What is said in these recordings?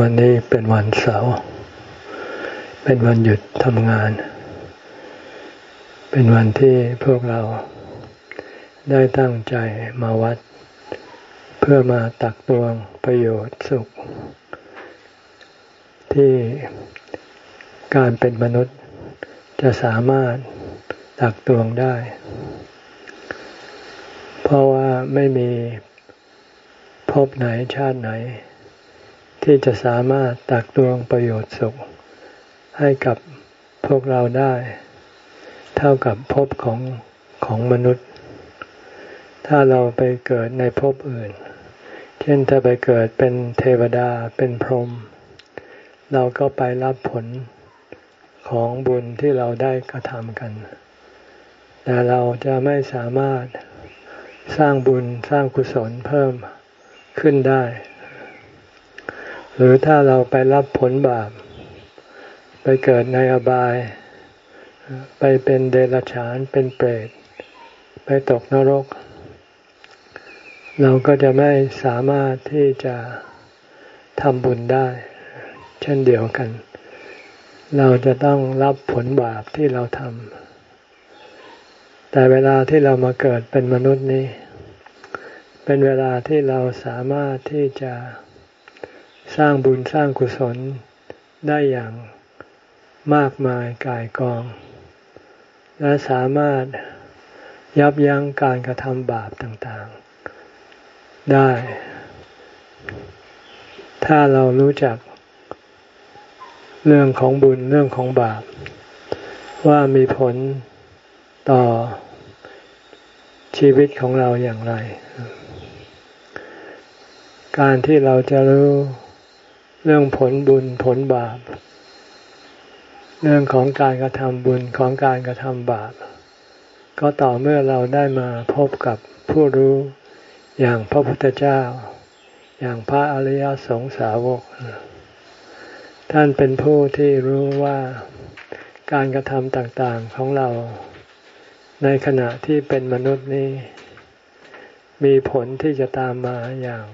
วันนี้เป็นวันเสาร์ เป็นวันหยุดทำงาน เป็นวันที่พวกเราได้ตั้งใจมาวัด เพื่อมาตักตวงประโยชน์สุข ที่การเป็นมนุษย์จะสามารถตักตวงได้ เพราะว่าไม่มีพบไหนชาติไหน ที่จะสามารถตักตวงประโยชน์สุข ให้กับพวกเราได้ เท่ากับภพของของมนุษย์ ถ้าเราไปเกิดในภพอื่น เช่นถ้าไปเกิดเป็นเทวดาเป็นพรหมเราก็ไปรับผลของบุญที่เราได้กระทำกัน แต่เราจะไม่สามารถสร้างบุญสร้างกุศลเพิ่มขึ้นได้ หรือถ้าเราไปรับผลบาป ไปเกิดในอบาย ไปเป็นเดรัจฉานเป็นเปรต ไปตกนรก เราก็จะไม่สามารถที่จะทำบุญได้ เช่นเดียวกัน เราจะต้องรับผลบาปที่เราทำแต่เวลาที่เรามาเกิดเป็นมนุษย์นี้ เป็นเวลาที่เราสามารถที่จะ สร้างบุญสร้างกุศลได้อย่างมากมายกายกอง และสามารถยับยั้งการกระทำบาปต่างๆ ได้ ถ้าเรารู้จัก เรื่องของบุญเรื่องของบาป ว่ามีผลต่อชีวิตของเราอย่างไร การที่เราจะรู้ เรื่องผลบุญผลบาป เรื่องของการกระทำบุญของการกระทำบาป ก็ต่อเมื่อเราได้มาพบกับผู้รู้อย่างพระพุทธเจ้า อย่างพระอริยสงสาวก ท่านเป็นผู้ที่รู้ว่าการกระทำต่างๆของเรา ในขณะที่เป็นมนุษย์นี้ มีผลที่จะตามมาอย่าง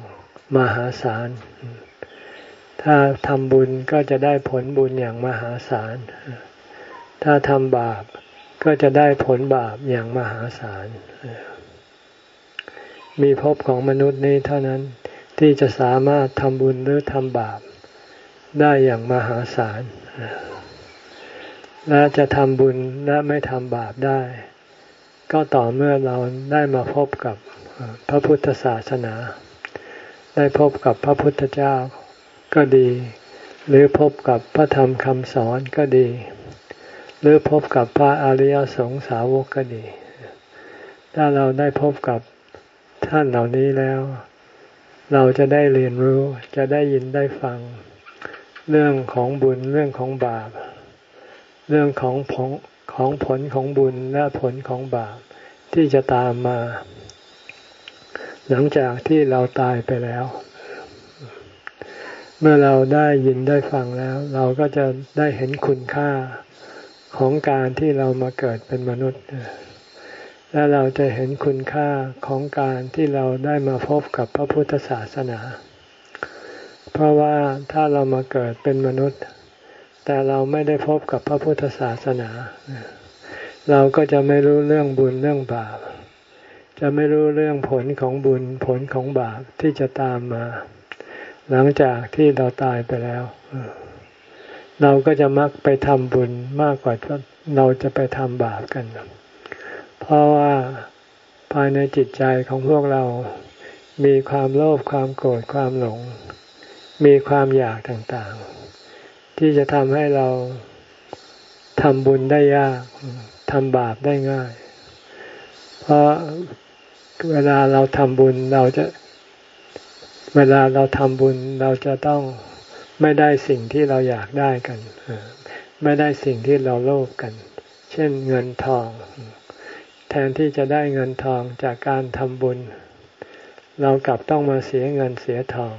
มหาศาล ถ้าทำบุญก็จะได้ผลบุญอย่างมหาศาล ถ้าทำบาปก็จะได้ผลบาปอย่างมหาศาล มีภพของมนุษย์นี้เท่านั้นที่จะสามารถทำบุญหรือทำบาปได้อย่างมหาศาล และจะทำบุญและไม่ทำบาปได้ ก็ต่อเมื่อเราได้มาพบกับพระพุทธศาสนา ได้พบกับพระพุทธเจ้า ก็ดี หรือพบกับพระธรรมคำสอนก็ดี หรือพบกับพระอริยสงสาวกก็ดี ถ้าเราได้พบกับท่านเหล่านี้แล้ว เราจะได้เรียนรู้จะได้ยินได้ฟัง เรื่องของบุญเรื่องของบาป เรื่องของผลของผลของบุญและผลของบาปที่จะตามมา หลังจากที่เราตายไปแล้ว เมื่อเราได้ยินได้ฟังแล้ว เราก็จะได้เห็นคุณค่าของการที่เรามาเกิดเป็นมนุษย์ และเราจะเห็นคุณค่าของการที่เราได้มาพบกับพระพุทธศาสนา เพราะว่าถ้าเรามาเกิดเป็นมนุษย์ แต่เราไม่ได้พบกับพระพุทธศาสนา เราก็จะไม่รู้เรื่องบุญเรื่องบาป จะไม่รู้เรื่องผลของบุญผลของบาปที่จะตามมา หลังจากที่เราตายไปแล้ว เราก็จะมักไปทำบุญมากกว่าเราจะไปทำบาปกัน เพราะว่าภายในจิตใจของพวกเรา มีความโลภความโกรธความหลง มีความอยากต่างๆ ที่จะทำให้เราทำบุญได้ยากทำบาปได้ง่าย เพราะเวลาเราทำบุญเราจะ เวลาเราทำบุญเราจะต้องไม่ได้สิ่งที่เราอยากได้กัน ไม่ได้สิ่งที่เราโลภกัน เช่นเงินทอง แทนที่จะได้เงินทองจากการทำบุญ เรากลับต้องมาเสียเงินเสียทอง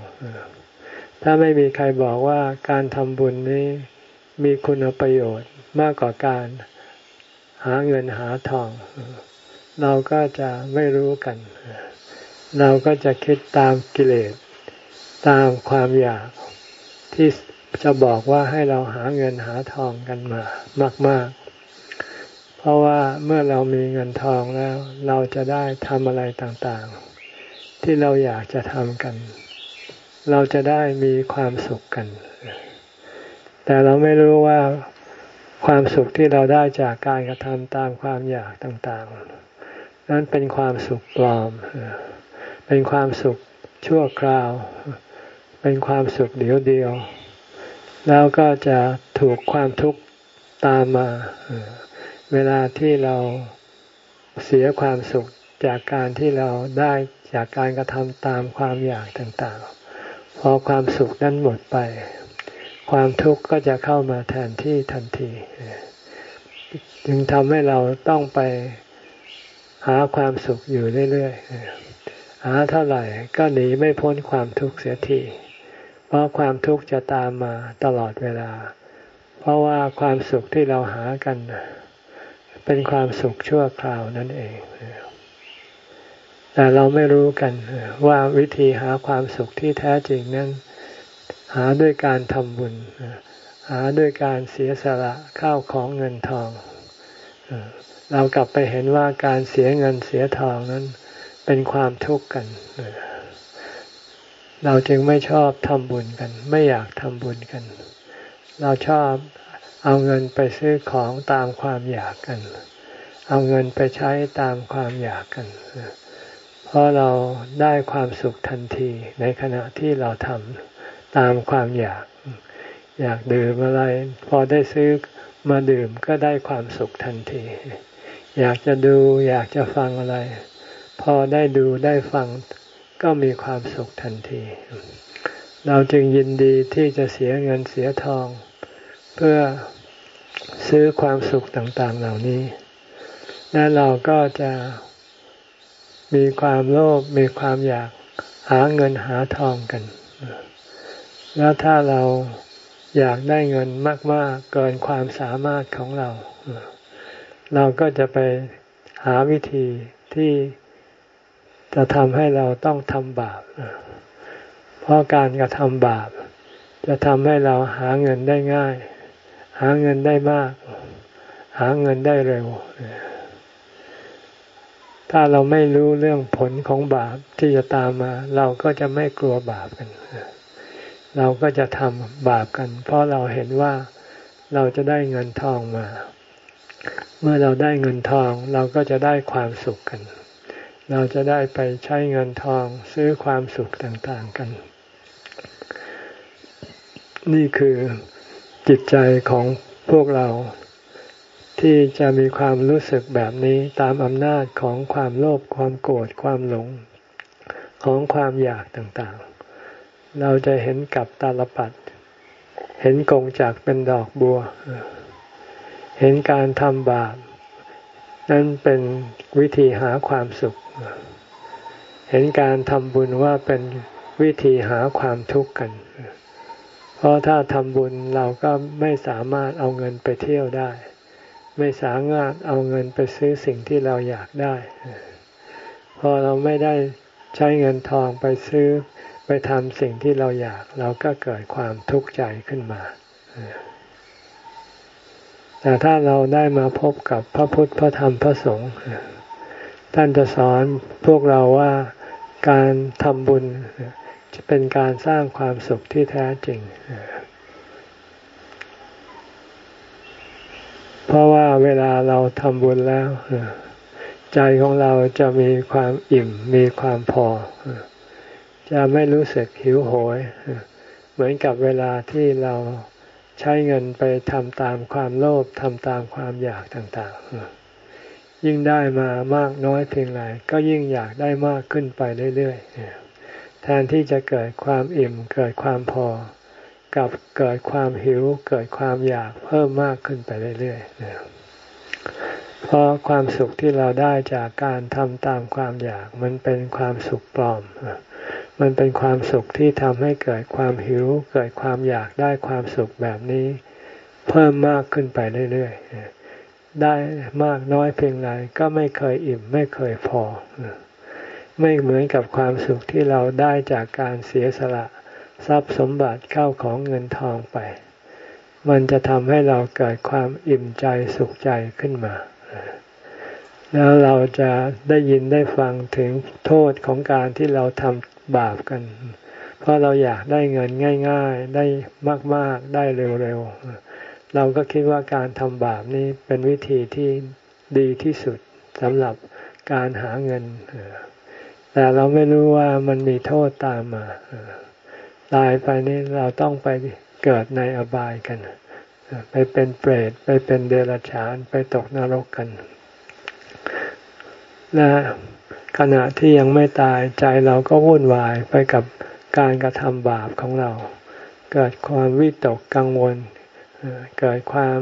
ถ้าไม่มีใครบอกว่าการทำบุญนี้มีคุณประโยชน์มากกว่าการหาเงินหาทอง เราก็จะไม่รู้กันเเราก็จะคิดตามกิเลส ตามความอยากที่จะบอกว่าให้เราหาเงินหาทองกันมามาก ๆ เพราะว่าเมื่อเรามีเงินทองแล้ว เราจะได้ทำอะไรต่างๆ ที่เราอยากจะทำกัน เราจะได้มีความสุขกัน แต่เราไม่รู้ว่าความสุขที่เราได้จากการกระทำตามความอยากต่างๆ นั้นเป็นความสุขปลอม เป็นความสุขชั่วคราว เป็นความสุขเดียวเดียว แล้วก็จะถูกความทุกข์ตามมา เวลาที่เราเสียความสุขจากการที่เราได้จากการกระทำตามความอยากต่างๆ พอความสุขนั้นหมดไป ความทุกข์ก็จะเข้ามาแทนที่ทันที จึงทำให้เราต้องไปหาความสุขอยู่เรื่อยๆ หาเท่าไหร่ก็หนีไม่พ้นความทุกข์เสียทีเพราะความทุกข์จะตามมาตลอดเวลา เพราะว่าความสุขที่เราหากัน เป็นความสุขชั่วคราวนั่นเอง แต่เราไม่รู้กันว่าวิธีหาความสุขที่แท้จริงนั้น หาด้วยการทำบุญ หาด้วยการเสียสละข้าวของเงินทอง เรากลับไปเห็นว่าการเสียเงินเสียทองนั้น เป็นความทุกข์กัน เราจึงไม่ชอบทำบุญกัน ไม่อยากทำบุญกัน เราชอบเอาเงินไปซื้อของตามความอยากกัน เอาเงินไปใช้ตามความอยากกัน เพราะเราได้ความสุขทันทีในขณะที่เราทำตามความอยาก อยากดื่มอะไร พอได้ซื้อมาดื่มก็ได้ความสุขทันที อยากจะดูอยากจะฟังอะไร พอได้ดูได้ฟังก็มีความสุขทันที เราจึงยินดีที่จะเสียเงินเสียทอง เพื่อซื้อความสุขต่างๆเหล่านี้ และเราก็จะมีความโลภมีความอยากหาเงินหาทองกัน แล้วถ้าเราอยากได้เงินมาก ๆ เกินความสามารถของเรา เราก็จะไปหาวิธีที่ จะทำให้เราต้องทำบาป เพราะการกระทำบาป จะทำให้เราหาเงินได้ง่าย หาเงินได้มาก หาเงินได้เร็ว ถ้าเราไม่รู้เรื่องผลของบาปที่จะตามมา เราก็จะไม่กลัวบาปกัน เราก็จะทำบาปกัน เพราะเราเห็นว่าเราจะได้เงินทองมา เมื่อเราได้เงินทองเราก็จะได้ความสุขกัน เราจะได้ไปใช้เงินทองซื้อความสุขต่างๆกัน นี่คือจิตใจของพวกเราที่จะมีความรู้สึกแบบนี้ตามอำนาจของความโลภความโกรธความหลงของความอยากต่างๆ เราจะเห็นกับตาลปัด เห็นกงจากเป็นดอกบัว เห็นการทำบาป นั่นเป็นวิธีหาความสุข เห็นการทำบุญว่าเป็นวิธีหาความทุกข์กัน เพราะถ้าทำบุญเราก็ไม่สามารถเอาเงินไปเที่ยวได้ ไม่สามารถเอาเงินไปซื้อสิ่งที่เราอยากได้พอเราไม่ได้ใช้เงินทองไปซื้อไปทำสิ่งที่เราอยาก เราก็เกิดความทุกข์ใจขึ้นมา แต่ถ้าเราได้มาพบกับพระพุทธพระธรรมพระสงฆ์ ท่านจะสอนพวกเราว่าการทำบุญจะเป็นการสร้างความสุขที่แท้จริง เพราะว่าเวลาเราทำบุญแล้ว ใจของเราจะมีความอิ่มมีความพอ จะไม่รู้สึกหิวโหย เหมือนกับเวลาที่เราใช้เงินไปทำตามความโลภทำตามความอยากต่าง ๆ ยิ่งได้มามากน้อยเพียงไรก็ยิ่งอยากได้มากขึ้นไปเรื่อยๆแทนที่จะเกิดความอิ่มเกิดความพอ กับเกิดความหิว เกิดความอยากเพิ่มมากขึ้นไปเรื่อยๆเพราะความสุขที่เราได้จากการทำตามความอยาก มันเป็นความสุขปลอม มันเป็นความสุขที่ทำให้เกิดความหิว เกิดความอยากได้ความสุขแบบนี้ เพิ่มมากขึ้นไปเรื่อยๆ ได้มากน้อยเพียงไรก็ไม่เคยอิ่มไม่เคยพอ ไม่เหมือนกับความสุขที่เราได้จากการเสียสละทรัพย์สมบัติเข้าของเงินทองไป มันจะทำให้เราเกิดความอิ่มใจสุขใจขึ้นมา แล้วเราจะได้ยินได้ฟังถึงโทษของการที่เราทำบาปกัน เพราะเราอยากได้เงินง่าย ๆ ได้มาก ๆ ได้เร็ว ๆ เราก็คิดว่าการทำบาปนี้เป็นวิธีที่ดีที่สุดสำหรับการหาเงิน แต่เราไม่รู้ว่ามันมีโทษตามมา ตายไปนี่เราต้องไปเกิดในอบายกัน ไปเป็นเปรต ไปเป็นเดรัจฉาน ไปตกนรกกัน และขณะที่ยังไม่ตายใจเราก็วุ่นวายไปกับการกระทำบาปของเรา เกิดความวิตกกังวล เกิดความ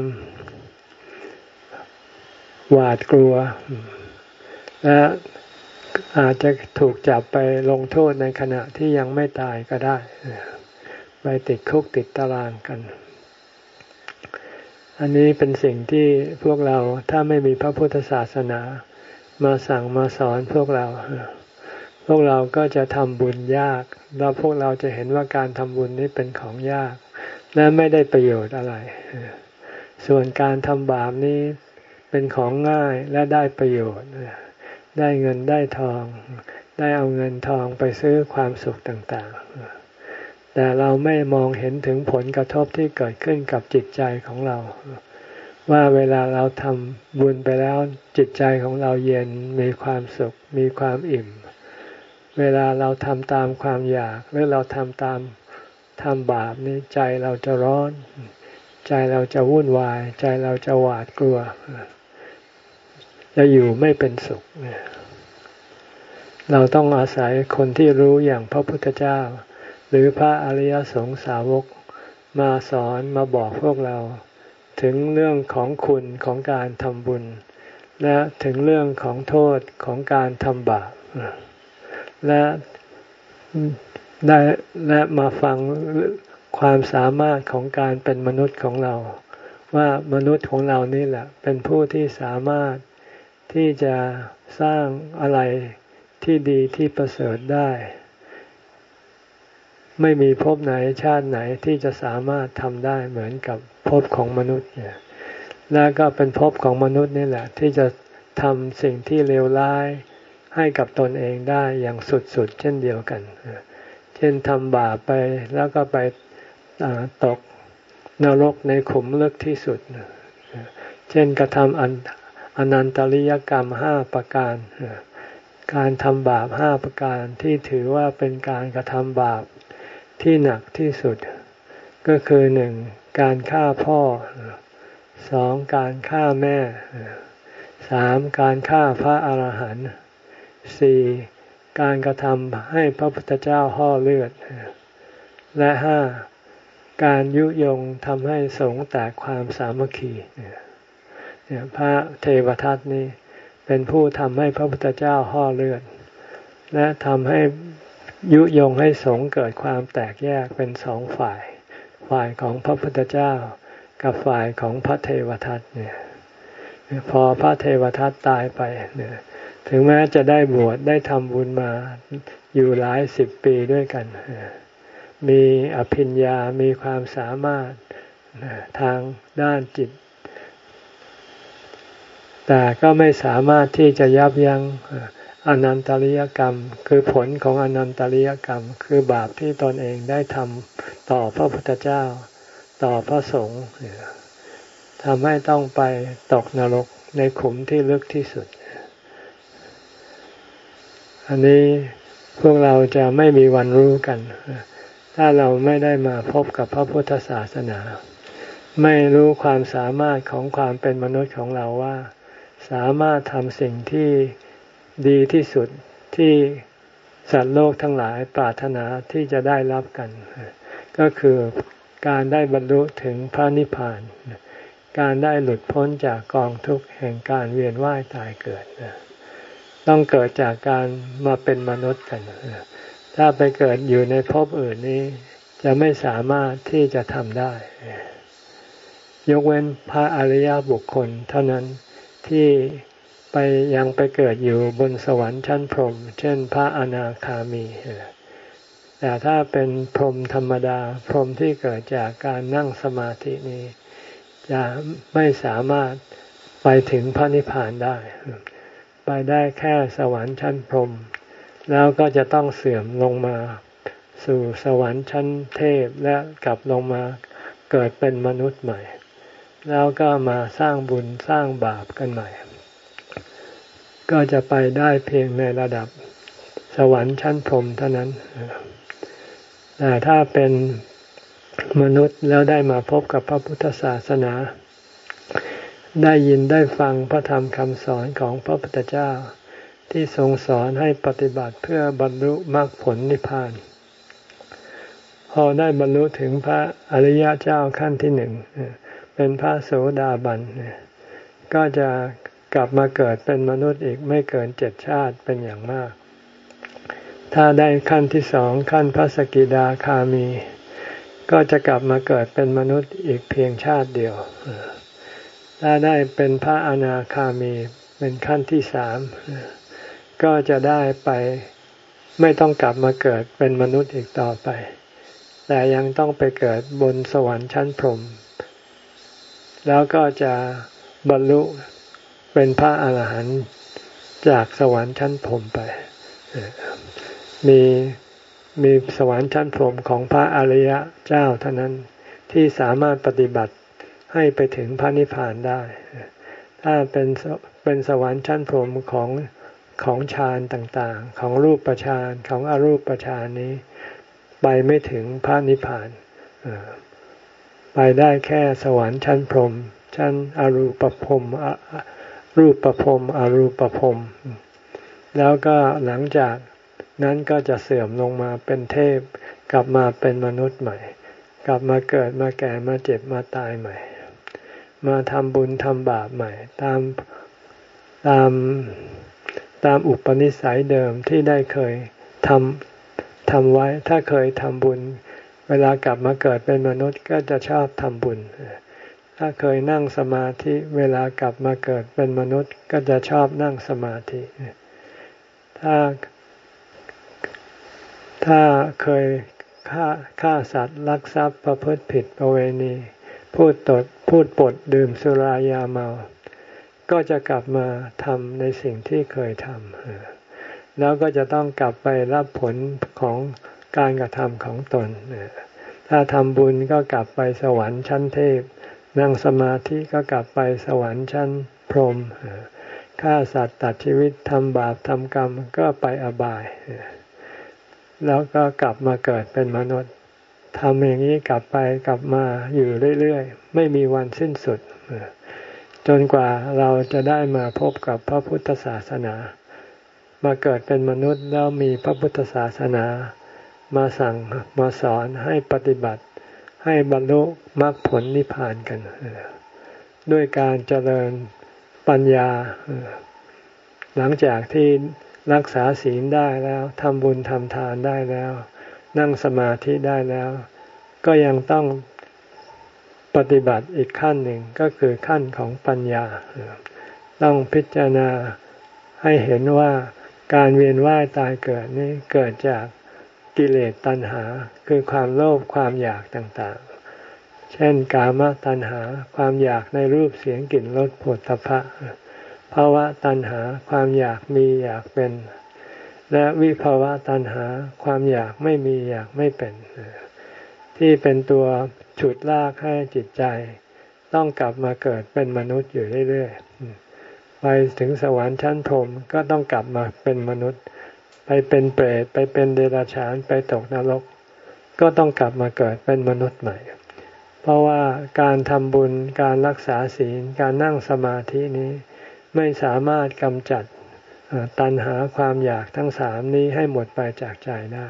หวาดกลัว และอาจจะถูกจับไปลงโทษในขณะที่ยังไม่ตายก็ได้ ไปติดคุกติดตารางกัน อันนี้เป็นสิ่งที่พวกเราถ้าไม่มีพระพุทธศาสนามาสั่งมาสอนพวกเรา พวกเราก็จะทำบุญยาก แล้วพวกเราจะเห็นว่าการทำบุญนี้เป็นของยาก และไม่ได้ประโยชน์อะไร ส่วนการทำบาปนี้เป็นของง่ายและได้ประโยชน์ ได้เงินได้ทอง ได้เอาเงินทองไปซื้อความสุขต่างๆ แต่เราไม่มองเห็นถึงผลกระทบที่เกิดขึ้นกับจิตใจของเรา ว่าเวลาเราทำบุญไปแล้วจิตใจของเราเย็นมีความสุขมีความอิ่ม เวลาเราทำตามความอยากหรือเราทำตาม ทำบาปนี้ใจเราจะร้อน ใจเราจะวุ่นวาย ใจเราจะหวาดกลัว จะอยู่ไม่เป็นสุข เราต้องอาศัยคนที่รู้อย่างพระพุทธเจ้า หรือพระอริยสงสาวกมาสอนมาบอกพวกเรา ถึงเรื่องของคุณของการทำบุญ และถึงเรื่องของโทษของการทำบาปและ ได้และมาฟังความสามารถของการเป็นมนุษย์ของเรา ว่ามนุษย์ของเรานี่แหละ เป็นผู้ที่สามารถที่จะสร้างอะไรที่ดีที่ประเสริฐได้ ไม่มีภพไหนชาติไหนที่จะสามารถทำได้เหมือนกับภพของมนุษย์เนี่ยและก็เป็นภพของมนุษย์นี่แหละ ที่จะทำสิ่งที่เลวร้ายให้กับตนเองได้อย่างสุดๆเช่นเดียวกันเช่นทำบาปไปแล้วก็ไปตกนรกในขุมลึกที่สุด เช่นกระทำอันนันตริยกรรมห้าประการ การทำบาปห้าประการที่ถือว่าเป็นการกระทำบาปที่หนักที่สุด ก็คือหนึ่งการฆ่าพ่อสองการฆ่าแม่สามการฆ่าพระอรหันต์สี่ การกระทำให้พระพุทธเจ้าห่อเลือด และห้าการยุยงทำให้สงแตกความสามัคคีเนี่ยพระเทวทัตนี้เป็นผู้ทำให้พระพุทธเจ้าห่อเลือด และทำให้ยุยงให้สงเกิดความแตกแยกเป็นสองฝ่าย ฝ่ายของพระพุทธเจ้า กับฝ่ายของพระเทวทัตเนี่ยพอพระเทวทัตตายไปเนี่ย ถึงแม้จะได้บวชได้ทำบุญมาอยู่หลายสิบปีด้วยกัน มีอภิญญา มีความสามารถทางด้านจิต แต่ก็ไม่สามารถที่จะยับยั้งอนันตริยกรรม คือผลของอนันตริยกรรม คือบาปที่ตนเองได้ทำต่อพระพุทธเจ้า ต่อพระสงฆ์ทำให้ต้องไปตกนรกในขุมที่ลึกที่สุด อันนี้พวกเราจะไม่มีวันรู้กัน ถ้าเราไม่ได้มาพบกับพระพุทธศาสนา ไม่รู้ความสามารถของความเป็นมนุษย์ของเราว่า สามารถทำสิ่งที่ดีที่สุดที่สัตว์โลกทั้งหลายปรารถนาที่จะได้รับกัน ก็คือการได้บรรลุถึงพระนิพพาน การได้หลุดพ้นจากกองทุกข์แห่งการเวียนว่ายตายเกิด ต้องเกิดจากการมาเป็นมนุษย์กัน ถ้าไปเกิดอยู่ในภพอื่นนี้ จะไม่สามารถที่จะทำได้ ยกเว้นพระอริยบุคคล เท่านั้นที่ไปยังไปเกิดอยู่บนสวรรค์ชั้นพรหมเช่น พระอนาคามี แต่ถ้าเป็นพรหมธรรมดา พรหมที่เกิดจากการนั่งสมาธินี้ จะไม่สามารถไปถึงพระนิพพานได้ ไปได้แค่สวรรค์ชั้นพรหมแล้วก็จะต้องเสื่อมลงมา สู่สวรรค์ชั้นเทพและกลับลงมาเกิดเป็นมนุษย์ใหม่ แล้วก็มาสร้างบุญสร้างบาปกันใหม่ ก็จะไปได้เพียงในระดับสวรรค์ชั้นพรหมเท่านั้นแต่ถ้าเป็นมนุษย์แล้วได้มาพบกับพระพุทธศาสนา ได้ยินได้ฟังพระธรรมคำสอนของพระพุทธเจ้า ที่ทรงสอนให้ปฏิบัติเพื่อบรรลุมรรคผลนิพพาน พอได้บรรลุถึงพระอริยเจ้าขั้นที่หนึ่งเป็นพระโสดาบันก็จะกลับมาเกิดเป็นมนุษย์อีกไม่เกินเจ็ดชาติเป็นอย่างมาก ถ้าได้ขั้นที่สองขั้นพระสกิดาคามี ก็จะกลับมาเกิดเป็นมนุษย์อีกเพียงชาติเดียว ถ้าได้เป็นพระอนาคามีเป็นขั้นที่สามก็จะได้ไปไม่ต้องกลับมาเกิดเป็นมนุษย์อีกต่อไป แต่ยังต้องไปเกิดบนสวรรค์ชั้นพรหมแล้วก็จะบรรลุเป็นพระอาหารหันต์จากสวรรค์ชั้นพรหมไป มีมีสวรรค์ชั้นพรหมของพระอริยะเจ้าเท่านั้นที่สามารถปฏิบัติ ให้ไปถึงพระนิพพานได้ ถ้าเป็นเป็นสวรรค์ชั้นพรหมของของฌานต่างๆ ของรูปฌานของอรูปฌานนี้ ไปไม่ถึงพระนิพพานไปได้แค่สวรรค์ชั้นพรหมชั้นอรูปภพรูปประพรมอรูปภพแล้วก็หลังจากนั้นก็จะเสื่อมลงมาเป็นเทพ กลับมาเป็นมนุษย์ใหม่ กลับมาเกิดมาแก่มาเจ็บมาตายใหม่ มาทำบุญทำบาปใหม่ ตามตามตามอุปนิสัยเดิมที่ได้เคยทำทำไว้ ถ้าเคยทำบุญ เวลากลับมาเกิดเป็นมนุษย์ก็จะชอบทำบุญ ถ้าเคยนั่งสมาธิเวลากลับมาเกิดเป็นมนุษย์ก็จะชอบนั่งสมาธิ ถ้า ถ้าเคยฆ่าฆ่าสัตว์ลักทรัพย์ประพฤติผิดประเวณี พูดตด พูดปดดื่มสุรายาเมา ก็จะกลับมาทำในสิ่งที่เคยทำแล้วก็จะต้องกลับไปรับผลของการกระทำของตน ถ้าทำบุญก็กลับไปสวรรค์ชั้นเทพ นั่งสมาธิก็กลับไปสวรรค์ชั้นพรหมฆ่าสัตว์ตัดชีวิตทำบาปทำกรรมก็ไปอบาย แล้วก็กลับมาเกิดเป็นมนุษย์ ทำอย่างนี้กลับไปกลับมาอยู่เรื่อยๆ ไม่มีวันสิ้นสุด จนกว่าเราจะได้มาพบกับพระพุทธศาสนา มาเกิดเป็นมนุษย์แล้วมีพระพุทธศาสนา มาสั่งมาสอนให้ปฏิบัติ ให้บรรลุมรรคผลนิพพานกัน ด้วยการเจริญปัญญา หลังจากที่รักษาศีลได้แล้วทำบุญทำทานได้แล้ว นั่งสมาธิได้แล้ว ก็ยังต้องปฏิบัติอีกขั้นหนึ่งก็คือขั้นของปัญญา ต้องพิจารณาให้เห็นว่าการเวียนว่ายตายเกิดนี้เกิดจากกิเลสตัณหา คือความโลภความอยากต่างๆ เช่นกามตัณหาความอยากในรูปเสียงกลิ่นรสผลตภะภาวะตัณหาความอยากมีอยากเป็น และวิภาวะตัณหาความอยากไม่มีอยากไม่เป็น ที่เป็นตัวฉุดลากให้จิตใจ ต้องกลับมาเกิดเป็นมนุษย์อยู่เรื่อยๆไปถึงสวรรค์ชั้นพรมก็ต้องกลับมาเป็นมนุษย์ ไปเป็นเปรตไปเป็นเดรัจฉานไปตกนรก ก็ต้องกลับมาเกิดเป็นมนุษย์ใหม่ เพราะว่าการทำบุญการรักษาศีลการนั่งสมาธินี้ไม่สามารถกำจัด ตัณหาความอยากทั้งสามนี้ให้หมดไปจากใจได้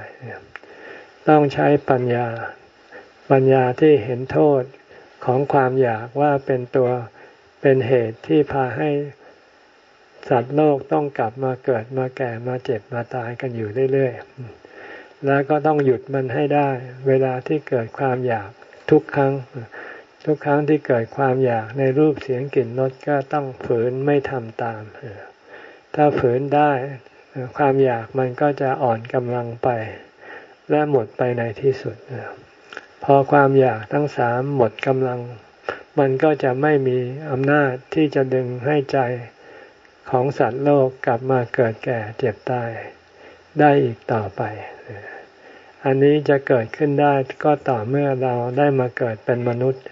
ต้องใช้ปัญญา ปัญญาที่เห็นโทษของความอยากว่าเป็นตัวเป็นเหตุที่พาให้สัตว์โลกต้องกลับมาเกิดมาแก่มาเจ็บมาตายกันอยู่เรื่อยๆ แล้วก็ต้องหยุดมันให้ได้ เวลาที่เกิดความอยากทุกครั้ง ทุกครั้งที่เกิดความอยากในรูปเสียงกลิ่นรสก็ต้องฝืนไม่ทำตามเถ้าฝืนได้ ความอยากมันก็จะอ่อนกำลังไป และหมดไปในที่สุด พอความอยากทั้งสามหมดกำลัง มันก็จะไม่มีอำนาจที่จะดึงให้ใจของสัตว์โลกกลับมาเกิดแก่เจ็บตายได้อีกต่อไป อันนี้จะเกิดขึ้นได้ก็ต่อเมื่อเราได้มาเกิดเป็นมนุษย์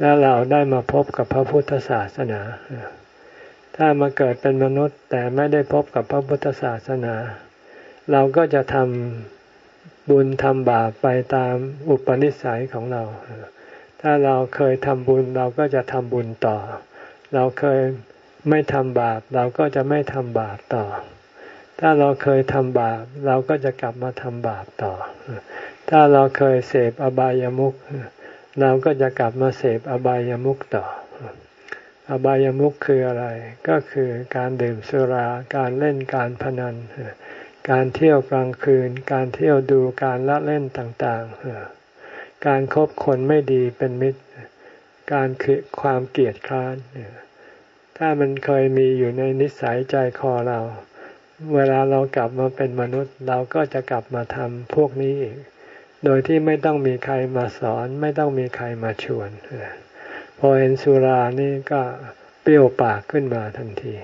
แล้วเราได้มาพบกับพระพุทธศาสนา ถ้ามาเกิดเป็นมนุษย์แต่ไม่ได้พบกับพระพุทธศาสนา เราก็จะทำบุญทำบาปไปตามอุปนิสัยของเรา ถ้าเราเคยทำบุญเราก็จะทำบุญต่อ เราเคยไม่ทำบาปเราก็จะไม่ทำบาปต่อ ถ้าเราเคยทำบาปเราก็จะกลับมาทำบาปต่อ ถ้าเราเคยเสพอบายามุขเราก็จะกลับมาเสพอบายามุขต่อ อบายามุขคืออะไร ก็คือการดื่มสุรา การเล่นการพนัน การเที่ยวกลางคืน การเที่ยวดูการละเล่นต่างๆ การครบคนไม่ดีเป็นมิตร การคือความเกลียดคร้าน ถ้ามันเคยมีอยู่ในนิสัยใจคอเรา เวลาเรากลับมาเป็นมนุษย์ เราก็จะกลับมาทำพวกนี้อีก โดยที่ไม่ต้องมีใครมาสอน ไม่ต้องมีใครมาชวน พอเห็นสุรานี่ก็เปรี้ยวปากขึ้นมาทันที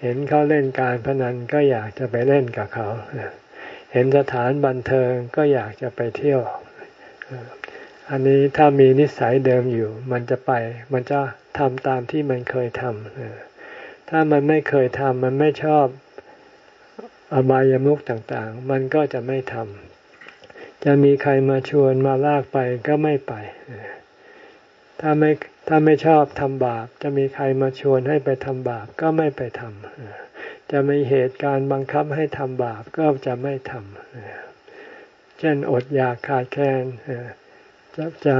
เห็นเขาเล่นการพนันก็อยากจะไปเล่นกับเขา เห็นสถานบันเทิงก็อยากจะไปเที่ยว อันนี้ถ้ามีนิสัยเดิมอยู่ มันจะไป มันจะทำตามที่มันเคยทำถ้ามันไม่เคยทำมันไม่ชอบอบายามุขต่างๆ มันก็จะไม่ทำจะมีใครมาชวนมาลากไปก็ไม่ไป ถ้าไม่ ถ้าไม่ชอบทำบาป จะมีใครมาชวนให้ไปทำบาปก็ไม่ไปทำจะมีเหตุการณ์บังคับให้ทำบาปก็จะไม่ทำเช่นอดอยากขาดแคลนจะจะ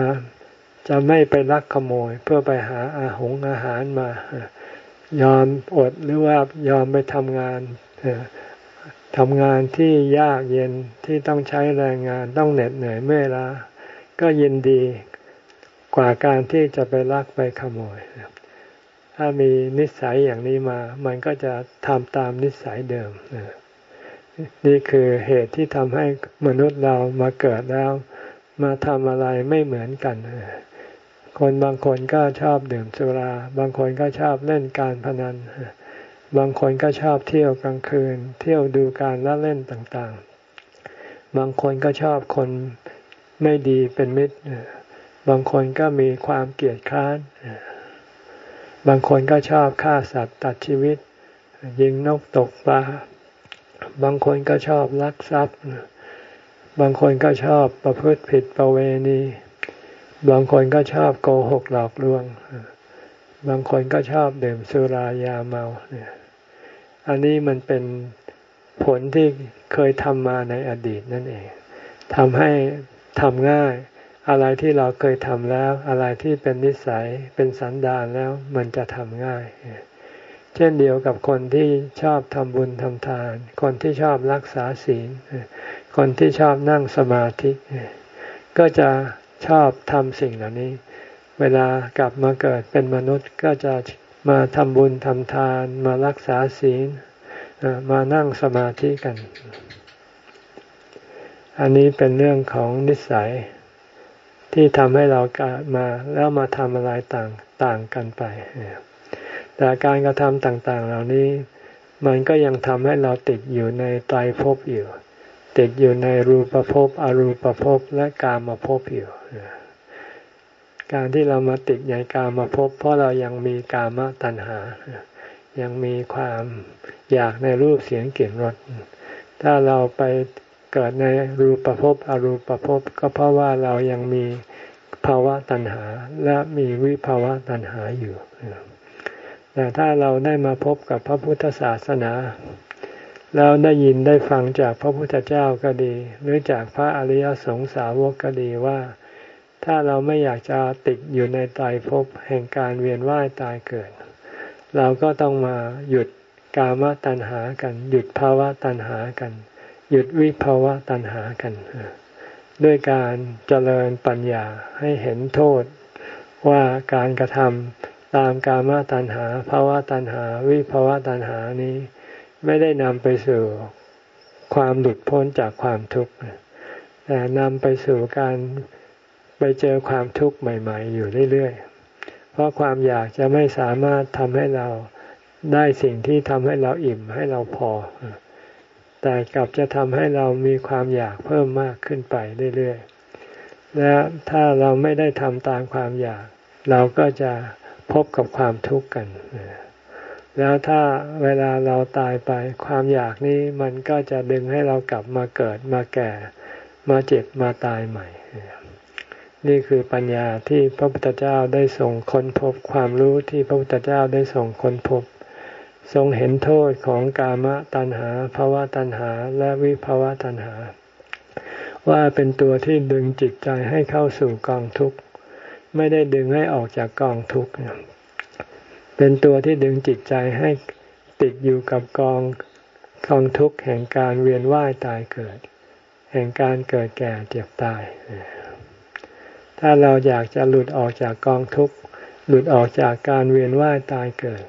จะไม่ไปลักขโมย เพื่อไปหาอาหงอาหารมายอมอดหรือว่ายอมไปทำงานทำงานที่ยากเย็นที่ต้องใช้แรงงานต้องเหน็ดเหนื่อยเมื่อยล้าก็ยินดี กว่าการที่จะไปลักไปขโมย ถ้ามีนิสัยอย่างนี้มา มันก็จะทำตามนิสัยเดิม นี่คือเหตุที่ทำให้มนุษย์เรามาเกิดแล้ว มาทำอะไรไม่เหมือนกัน คนบางคนก็ชอบดื่มสุรา บางคนก็ชอบเล่นการพนัน บางคนก็ชอบเที่ยวกลางคืน เที่ยวดูการละเล่นต่างๆ บางคนก็ชอบคนไม่ดีเป็นมิตร บางคนก็มีความเกลียดค้าน บางคนก็ชอบฆ่าสัตว์ตัดชีวิต ยิงนกตกปลา บางคนก็ชอบลักทรัพย์ บางคนก็ชอบประพฤติผิดประเวณี บางคนก็ชอบโกหกหลอกลวง บางคนก็ชอบดื่มสุรายาเมาเนี่ยอันนี้มันเป็นผลที่เคยทำมาในอดีตนั่นเองทำให้ทำง่าย อะไรที่เราเคยทำแล้ว อะไรที่เป็นนิสัยเป็นสันดานแล้วมันจะทำง่าย เช่นเดียวกับคนที่ชอบทำบุญทำทาน คนที่ชอบรักษาศีล คนที่ชอบนั่งสมาธิ ก็จะชอบทำสิ่งเหล่านี้ เวลากลับมาเกิดเป็นมนุษย์ก็จะมาทำบุญทำทาน มารักษาศีลมานั่งสมาธิกัน อันนี้เป็นเรื่องของนิสัย ที่ทำให้เราเกิดมาแล้วมาทำอะไรต่างต่างกันไป แต่การกระทำต่างๆ เหล่านี้ มันก็ยังทำให้เราติดอยู่ในไตรภพอยู่ ติดอยู่ในรูปภพ อรูปภพ และกามภพอยู่ การที่เรามาติดในกามภพ เพราะเรายังมีกามตัณหา ยังมีความอยากในรูปเสียงกลิ่นรส ถ้าเราไป เกิดในรูปภพอรูปภพก็เพราะว่าเรายังมีภาวะตัณหาและมีวิภาวะตัณหาอยู่ แต่ถ้าเราได้มาพบกับพระพุทธศาสนา แล้วได้ยินได้ฟังจากพระพุทธเจ้าก็ดี หรือจากพระอริยสงสาวกก็ดีว่า ถ้าเราไม่อยากจะติดอยู่ในตายภพแห่งการเวียนว่ายตายเกิด เราก็ต้องมาหยุดกามตัณหากัน หยุดภาวะตัณหากัน หยุดวิภาวะตัณหากัน ด้วยการเจริญปัญญาให้เห็นโทษว่าการกระทำตามกามตัณหาภาวะตัณหา วิภาวะตัณหานี้ ไม่ได้นำไปสู่ความหลุดพ้นจากความทุกข์แต่นำไปสู่การไปเจอความทุกข์ใหม่ ๆ อยู่เรื่อยๆ เพราะความอยากจะไม่สามารถทำให้เราได้สิ่งที่ทำให้เราอิ่มให้เราพอ แต่กลับจะทำให้เรามีความอยากเพิ่มมากขึ้นไปเรื่อยๆ และถ้าเราไม่ได้ทำตามความอยาก เราก็จะพบกับความทุกข์กัน แล้วถ้าเวลาเราตายไป ความอยากนี้มันก็จะดึงให้เรากลับมาเกิดมาแก่ มาเจ็บมาตายใหม่ นี่คือปัญญาที่พระพุทธเจ้าได้ส่งค้นพบความรู้ที่พระพุทธเจ้าได้ส่งค้นพบ ทรงเห็นโทษของกามตัณหาภาวะตัณหาและวิภาวะตัณหา ว่าเป็นตัวที่ดึงจิตใจให้เข้าสู่กองทุกข์ ไม่ได้ดึงให้ออกจากกองทุกข์เป็นตัวที่ดึงจิตใจให้ติดอยู่กับกองกองทุกข์แห่งการเวียนว่ายตายเกิด แห่งการเกิดแก่เจ็บตาย ถ้าเราอยากจะหลุดออกจากกองทุกข์หลุดออกจากการเวียนว่ายตายเกิด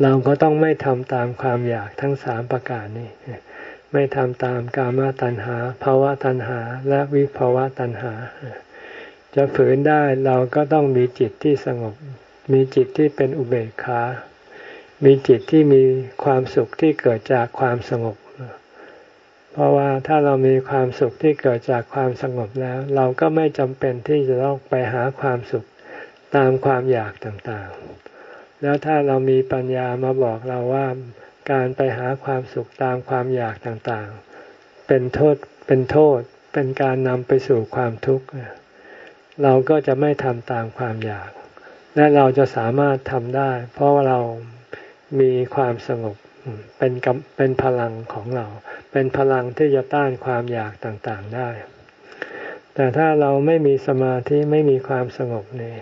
เราก็ต้องไม่ทำตามความอยากทั้งสามประการนี้ ไม่ทำตามกามตัณหาภาวะตัณหา และวิภาวะตัณหา จะฝืนได้เราก็ต้องมีจิตที่สงบ มีจิตที่เป็นอุเบกขา มีจิตที่มีความสุขที่เกิดจากความสงบ เพราะว่าถ้าเรามีความสุขที่เกิดจากความสงบแล้ว เราก็ไม่จำเป็นที่จะต้องไปหาความสุขตามความอยากต่างๆ แล้วถ้าเรามีปัญญามาบอกเราว่าการไปหาความสุขตามความอยากต่างๆ เป็นโทษเป็นโทษ เป็นการนำไปสู่ความทุกข์ เราก็จะไม่ทำตามความอยาก และเราจะสามารถทำได้ เพราะว่าเรามีความสงบเป็นกเป็นพลังของเรา เป็นพลังที่จะต้านความอยากต่างๆได้ แต่ถ้าเราไม่มีสมาธิไม่มีความสงบเนี่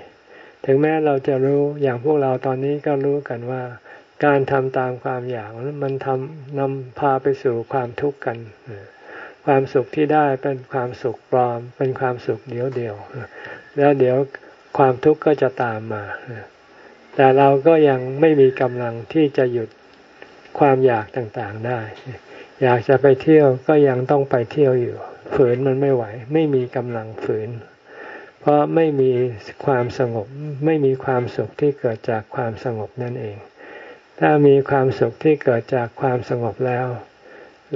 ถึงแม้เราจะรู้อย่างพวกเราตอนนี้ก็รู้กันว่า การทำตามความอยากมันทำนำพาไปสู่ความทุกข์กัน ความสุขที่ได้เป็นความสุขปลอม เป็นความสุขเดียวเดียว แล้วเดี๋ยวความทุกข์ก็จะตามมา แต่เราก็ยังไม่มีกำลังที่จะหยุดความอยากต่างๆได้ อยากจะไปเที่ยวก็ยังต้องไปเที่ยวอยู่ ฝืนมันไม่ไหว ไม่มีกำลังฝืน เพราะไม่มีความสงบไม่มีความสุขที่เกิดจากความสงบนั่นเอง ถ้ามีความสุขที่เกิดจากความสงบแล้ว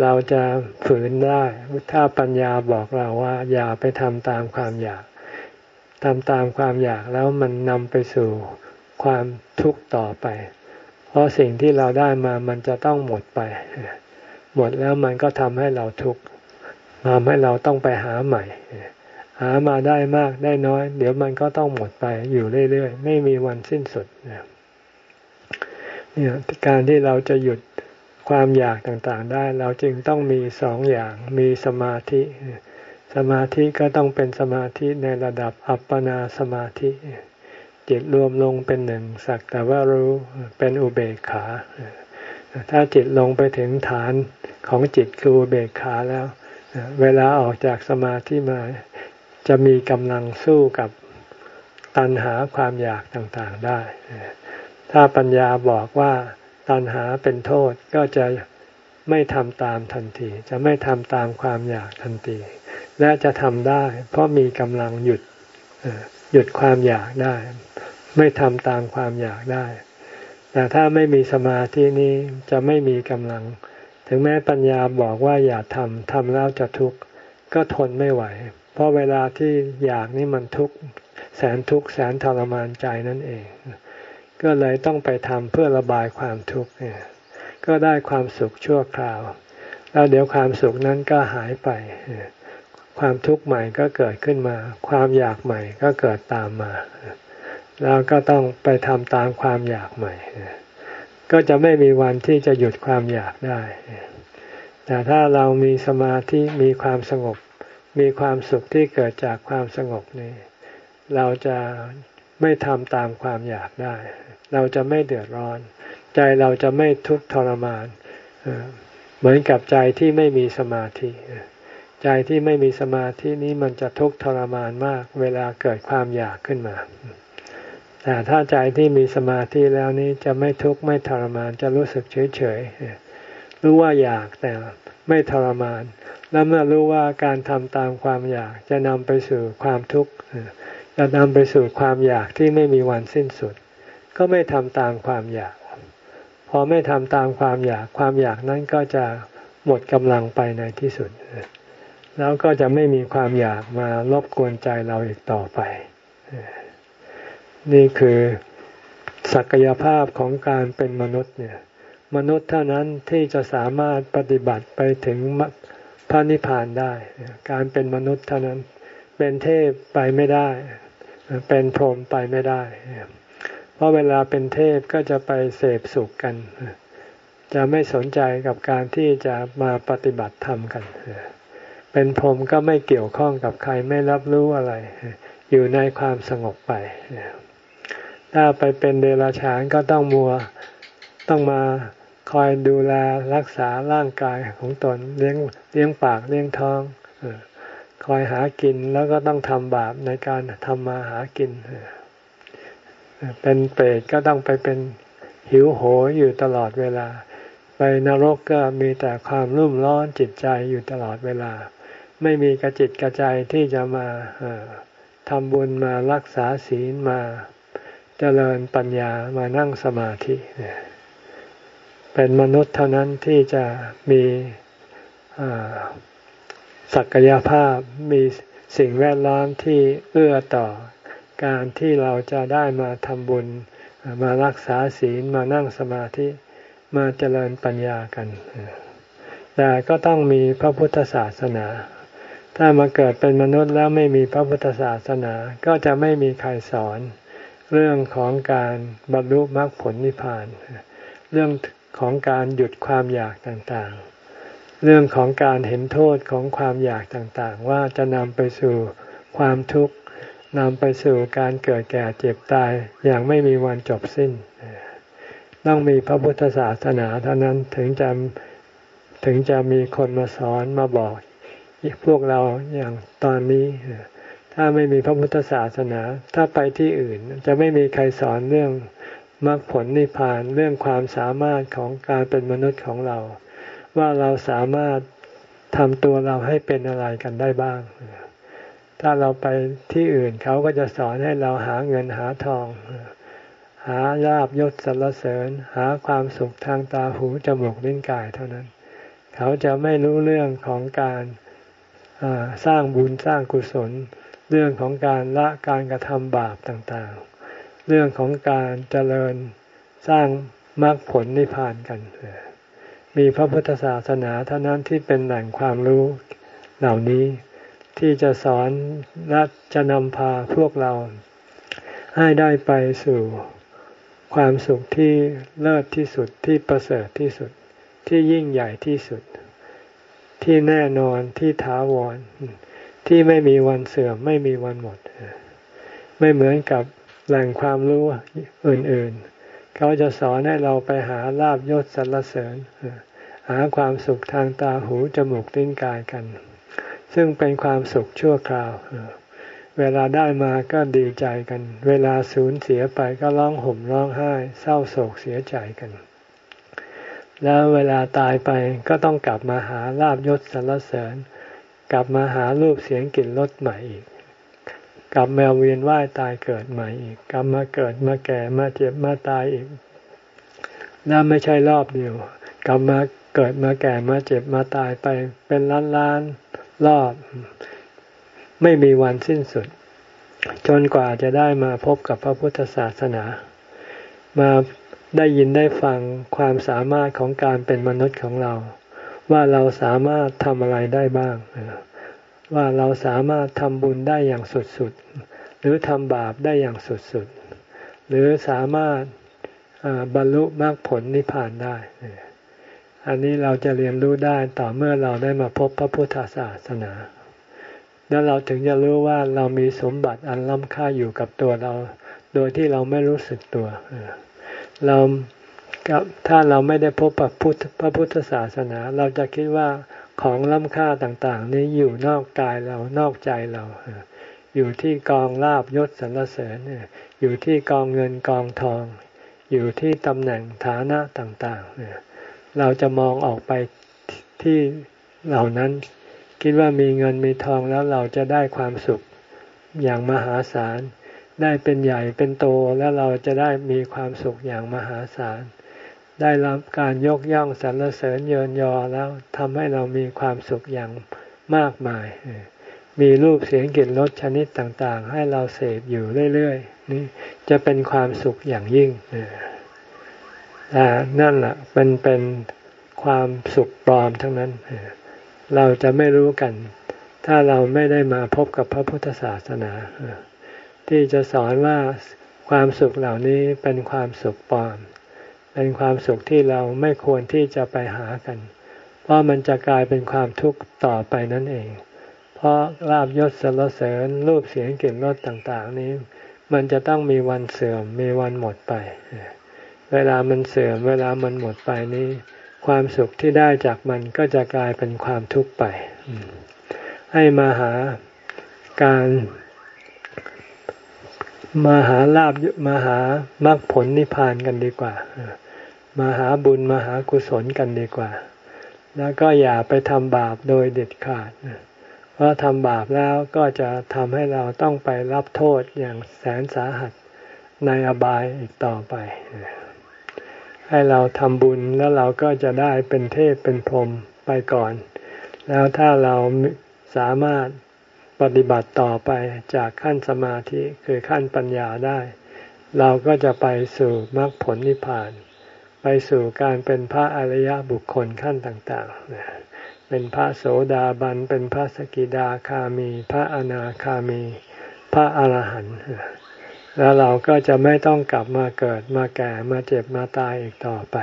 เราจะฝืนได้ ถ้าปัญญาบอกเราว่า อย่าไปทำตามความอยากทำตามความอยากแล้วมันนำไปสู่ความทุกข์ต่อไป เพราะสิ่งที่เราได้มามันจะต้องหมดไป หมดแล้วมันก็ทำให้เราทุกข์ทำให้เราต้องไปหาใหม่ หามาได้มากได้น้อย เดี๋ยวมันก็ต้องหมดไปอยู่เรื่อยๆ ไม่มีวันสิ้นสุดเนี่ยการที่เราจะหยุดความอยากต่างๆได้ เราจึงต้องมีสองอย่างมีสมาธิ สมาธิก็ต้องเป็นสมาธิในระดับอัปปนาสมาธิ จิตรวมลงเป็นหนึ่งสักแต่ว่ารู้เป็นอุเบกขา ถ้าจิตลงไปถึงฐานของจิตคืออุเบกขาแล้ว เวลาออกจากสมาธิมา จะมีกำลังสู้กับตัณหาความอยากต่างๆได้ ถ้าปัญญาบอกว่าตัณหาเป็นโทษก็จะไม่ทำตามทันที จะไม่ทำตามความอยากทันที และจะทำได้ เพราะมีกำลังหยุดหยุดความอยากได้ ไม่ทำตามความอยากได้ แต่ถ้าไม่มีสมาธินี้จะไม่มีกำลัง ถึงแม้ปัญญาบอกว่าอย่าทำทำแล้วจะทุกข์ก็ทนไม่ไหว เพราะเวลาที่อยากนี่มันทุกข์แสนทุกข์แสนทรมานใจนั่นเอง ก็เลยต้องไปทำเพื่อระบายความทุกข์เนี่ยก็ได้ความสุขชั่วคราว แล้วเดี๋ยวความสุขนั้นก็หายไป ความทุกข์ใหม่ก็เกิดขึ้นมา ความอยากใหม่ก็เกิดตามมา แล้วก็ต้องไปทำตามความอยากใหม่ ก็จะไม่มีวันที่จะหยุดความอยากได้ แต่ถ้าเรามีสมาธิมีความสงบ มีความสุขที่เกิดจากความสงบนี้ เราจะไม่ทำตามความอยากได้ เราจะไม่เดือดร้อน ใจเราจะไม่ทุกข์ทรมาน เหมือนกับใจที่ไม่มีสมาธิ ใจที่ไม่มีสมาธินี้มันจะทุกข์ทรมานมาก เวลาเกิดความอยากขึ้นมาแต่ถ้าใจที่มีสมาธิแล้วนี้จะไม่ทุกข์ไม่ทรมานจะรู้สึกเฉยเฉยรู้ว่าอยากแต่ไม่ทรมาน แล้วเมื่อรู้ว่าการทำตามความอยากจะนำไปสู่ความทุกข์จะนำไปสู่ความอยากที่ไม่มีวันสิ้นสุด ก็ไม่ทำตามความอยาก พอไม่ทำตามความอยาก ความอยากนั้นก็จะหมดกำลังไปในที่สุด แล้วก็จะไม่มีความอยากมารบกวนใจเราอีกต่อไป นี่คือศักยภาพของการเป็นมนุษย์เนี่ย มนุษย์เท่านั้นที่จะสามารถปฏิบัติไปถึง พระนิพพานได้ การเป็นมนุษย์เท่านั้น เป็นเทพไปไม่ได้ เป็นพรหมไปไม่ได้ เพราะเวลาเป็นเทพก็จะไปเสพสุขกัน จะไม่สนใจกับการที่จะมาปฏิบัติธรรมกัน เป็นพรหมก็ไม่เกี่ยวข้องกับใครไม่รับรู้อะไร อยู่ในความสงบไป ถ้าไปเป็นเดรัจฉานก็ต้องมัวต้องมา คอยดูแลรักษาร่างกายของตนเลี้ยงเลี้ยงปากเลี้ยงท้องคอยหากินแล้วก็ต้องทำบาปในการทำมาหากิน เป็นเปรตก็ต้องไปเป็นหิวโหยอยู่ตลอดเวลา ไปนรกก็มีแต่ความรุ่มร้อนจิตใจอยู่ตลอดเวลา ไม่มีกระจิตกระใจที่จะมาทำบุญมารักษาศีลมาเจริญปัญญามานั่งสมาธิเนี่ย เป็นมนุษย์เท่านั้นที่จะมีศักยภาพมีสิ่งแวดล้อมที่เอื้อต่อ การที่เราจะได้มาทำบุญ มารักษาศีลมานั่งสมาธิมาเจริญปัญญากัน แต่ก็ต้องมีพระพุทธศาสนา ถ้ามาเกิดเป็นมนุษย์แล้วไม่มีพระพุทธศาสนา ก็จะไม่มีใครสอน เรื่องของการบรรลุมรรคผลนิพพาน เรื่อง ของการหยุดความอยากต่างๆ เรื่องของการเห็นโทษของความอยากต่างๆ ว่าจะนำไปสู่ความทุกข์นำไปสู่การเกิดแก่เจ็บตายอย่างไม่มีวันจบสิ้น ต้องมีพระพุทธศาสนาเท่านั้นถึงจะถึงจะมีคนมาสอนมาบอกพวกเราอย่างตอนนี้ ถ้าไม่มีพระพุทธศาสนา ถ้าไปที่อื่น จะไม่มีใครสอนเรื่อง มรรคผลนิพพานเรื่องความสามารถของการเป็นมนุษย์ของเรา ว่าเราสามารถทำตัวเราให้เป็นอะไรกันได้บ้าง ถ้าเราไปที่อื่นเขาก็จะสอนให้เราหาเงินหาทอง หาลาบยศสรรเสริญ หาความสุขทางตาหูจมูกลิ้นกายเท่านั้น เขาจะไม่รู้เรื่องของการสร้างบุญสร้างกุศล เรื่องของการละการกระทำบาปต่างๆ เรื่องของการเจริญสร้างมรรคผลนิพพานกัน มีพระพุทธศาสนาเท่านั้นที่เป็นแหล่งความรู้เหล่านี้ที่จะสอนและจะนำพาพวกเรา ให้ได้ไปสู่ความสุขที่เลิศที่สุดที่ประเสริฐที่สุดที่ยิ่งใหญ่ที่สุด ที่แน่นอนที่ถาวร ที่ไม่มีวันเสื่อมไม่มีวันหมด ไม่เหมือนกับ แหล่งความรู้อื่นๆ เขาจะสอนให้เราไปหาลาบยศสรรเสริญ หาความสุขทางตาหูจมูกลิ้นกายกัน ซึ่งเป็นความสุขชั่วคราว เวลาได้มาก็ดีใจกัน เวลาสูญเสียไปก็ร้องห่มร้องไห้ เศร้าโศกเสียใจกัน แล้วเวลาตายไปก็ต้องกลับมาหาลาบยศสรรเสริญ กลับมาหารูปเสียงกลิ่นรสใหม่อีก กลับมาเวียนว่ายตายเกิดใหม่อีกกลับมาเกิดมาแก่มาเจ็บมาตายอีกนั่นไม่ใช่รอบเดียว กลับมาเกิดมาแก่มาเจ็บมาตายไปเป็นล้านล้านรอบ ไม่มีวันสิ้นสุด จนกว่าจะได้มาพบกับพระพุทธศาสนา มาได้ยินได้ฟังความสามารถของการเป็นมนุษย์ของเรา ว่าเราสามารถทำอะไรได้บ้าง ว่าเราสามารถทำบุญได้อย่างสุดๆ หรือทำบาปได้อย่างสุดๆ หรือสามารถบรรลุมรรคผลนิพพานได้ อันนี้เราจะเรียนรู้ได้ต่อเมื่อเราได้มาพบพระพุทธศาสนา แล้วเราถึงจะรู้ว่าเรามีสมบัติอันล้ำค่าอยู่กับตัวเรา โดยที่เราไม่รู้สึกตัว เราถ้าเราไม่ได้พบพระพุทธพระพุทธศาสนา เราจะคิดว่า ของล้ำค่าต่างๆ นี้อยู่นอกกายเรานอกใจเรา อยู่ที่กองลาบยศสรรเสริญอยู่ที่กองเงินกองทอง อยู่ที่ตำแหน่งฐานะต่างๆ เราจะมองออกไปที่เหล่านั้น คิดว่ามีเงินมีทองแล้วเราจะได้ความสุขอย่างมหาศาล ได้เป็นใหญ่เป็นโตแล้วเราจะได้มีความสุขอย่างมหาศาล ได้รับการยกย่องสรรเสริญเยินยอแล้วทำให้เรามีความสุขอย่างมากมาย มีรูปเสียงกลิ่นรสชนิดต่างๆ ให้เราเสพอยู่เรื่อยๆนี่จะเป็นความสุขอย่างยิ่งแต่นั่นแหละเป็นเป็นความสุขปลอมทั้งนั้น เราจะไม่รู้กัน ถ้าเราไม่ได้มาพบกับพระพุทธศาสนา ที่จะสอนว่าความสุขเหล่านี้เป็นความสุขปลอม เป็นความสุขที่เราไม่ควรที่จะไปหากัน เพราะมันจะกลายเป็นความทุกข์ต่อไปนั่นเอง เพราะลาบยศสรรเสริญรูปเสียงกลิ่นรสต่างๆ นี้ มันจะต้องมีวันเสื่อมมีวันหมดไป เวลามันเสื่อมเวลามันหมดไปนี้ ความสุขที่ได้จากมันก็จะกลายเป็นความทุกข์ไป ให้มาหาการมาหาลาบมาหามรรคผลนิพพานกันดีกว่า มาหาบุญมาหากุศลกันดีกว่า แล้วก็อย่าไปทำบาปโดยเด็ดขาดเพราะทำบาปแล้วก็จะทำให้เราต้องไปรับโทษอย่างแสนสาหัสในอบายอีกต่อไป ให้เราทำบุญแล้วเราก็จะได้เป็นเทพเป็นพรหมไปก่อน แล้วถ้าเราสามารถปฏิบัติต่อไปจากขั้นสมาธิคือขั้นปัญญาได้ เราก็จะไปสู่มรรคผลนิพพาน ไปสู่การเป็นพระอริยบุคคลขั้นต่างๆ เป็นพระโสดาบัน เป็นพระสกิดาคามี พระอนาคามี พระอรหันต์ แล้วเราก็จะไม่ต้องกลับมาเกิดมาแก่มาเจ็บมาตายอีกต่อไป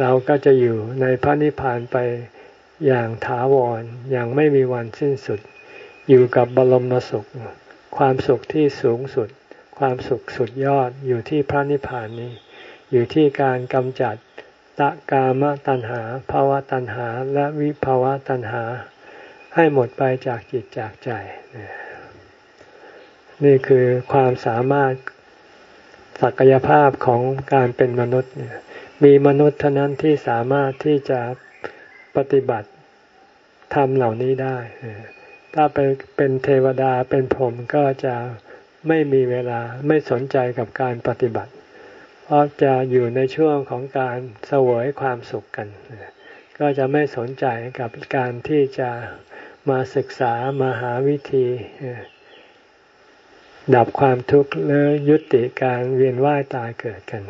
เราก็จะอยู่ในพระนิพพานไปอย่างถาวร อย่างไม่มีวันสิ้นสุด อยู่กับบรมสุข ความสุขที่สูงสุด ความสุขสุดยอดอยู่ที่พระนิพพานนี้ อยู่ที่การกำจัดตะกามตัณหาภาวะตัณหาและวิภาวะตัณหา ให้หมดไปจากจิตจากใจ นี่คือความสามารถศักยภาพของการเป็นมนุษย์ มีมนุษย์เท่านั้นที่สามารถที่จะปฏิบัติทำเหล่านี้ได้ ถ้าไปเป็นเทวดาเป็นพรหมก็จะไม่มีเวลาไม่สนใจกับการปฏิบัติ เพราะจะอยู่ในช่วงของการเสวยความสุขกัน ก็จะไม่สนใจกับการที่จะมาศึกษามาหาวิธี ดับความทุกข์หรือยุติการเวียนว่ายตายเกิดกัน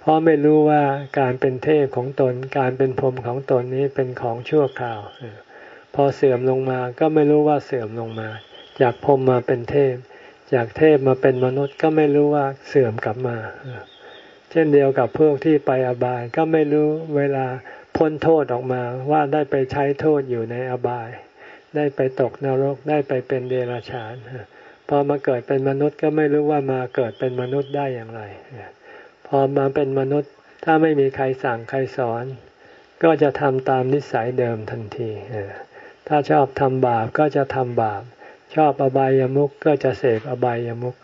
เพราะไม่รู้ว่าการเป็นเทพของตน การเป็นพรหมของตนนี้เป็นของชั่วคราว พอเสื่อมลงมาก็ไม่รู้ว่าเสื่อมลงมา จากพรหมมาเป็นเทพ จากเทพมาเป็นมนุษย์ก็ไม่รู้ว่าเสื่อมกลับมา เช่นเดียวกับพวกที่ไปอบายก็ไม่รู้เวลาพ้นโทษออกมาว่าได้ไปใช้โทษอยู่ในอบาย ได้ไปตกนรกได้ไปเป็นเดรัจฉานพอมาเกิดเป็นมนุษย์ก็ไม่รู้ว่ามาเกิดเป็นมนุษย์ได้อย่างไรพอมาเป็นมนุษย์ถ้าไม่มีใครสั่งใครสอน ก็จะทำตามนิสัยเดิมทันทีถ้าชอบทำบาปก็จะทำบาป ชอบอบายามุขก็จะเสพอบายามุข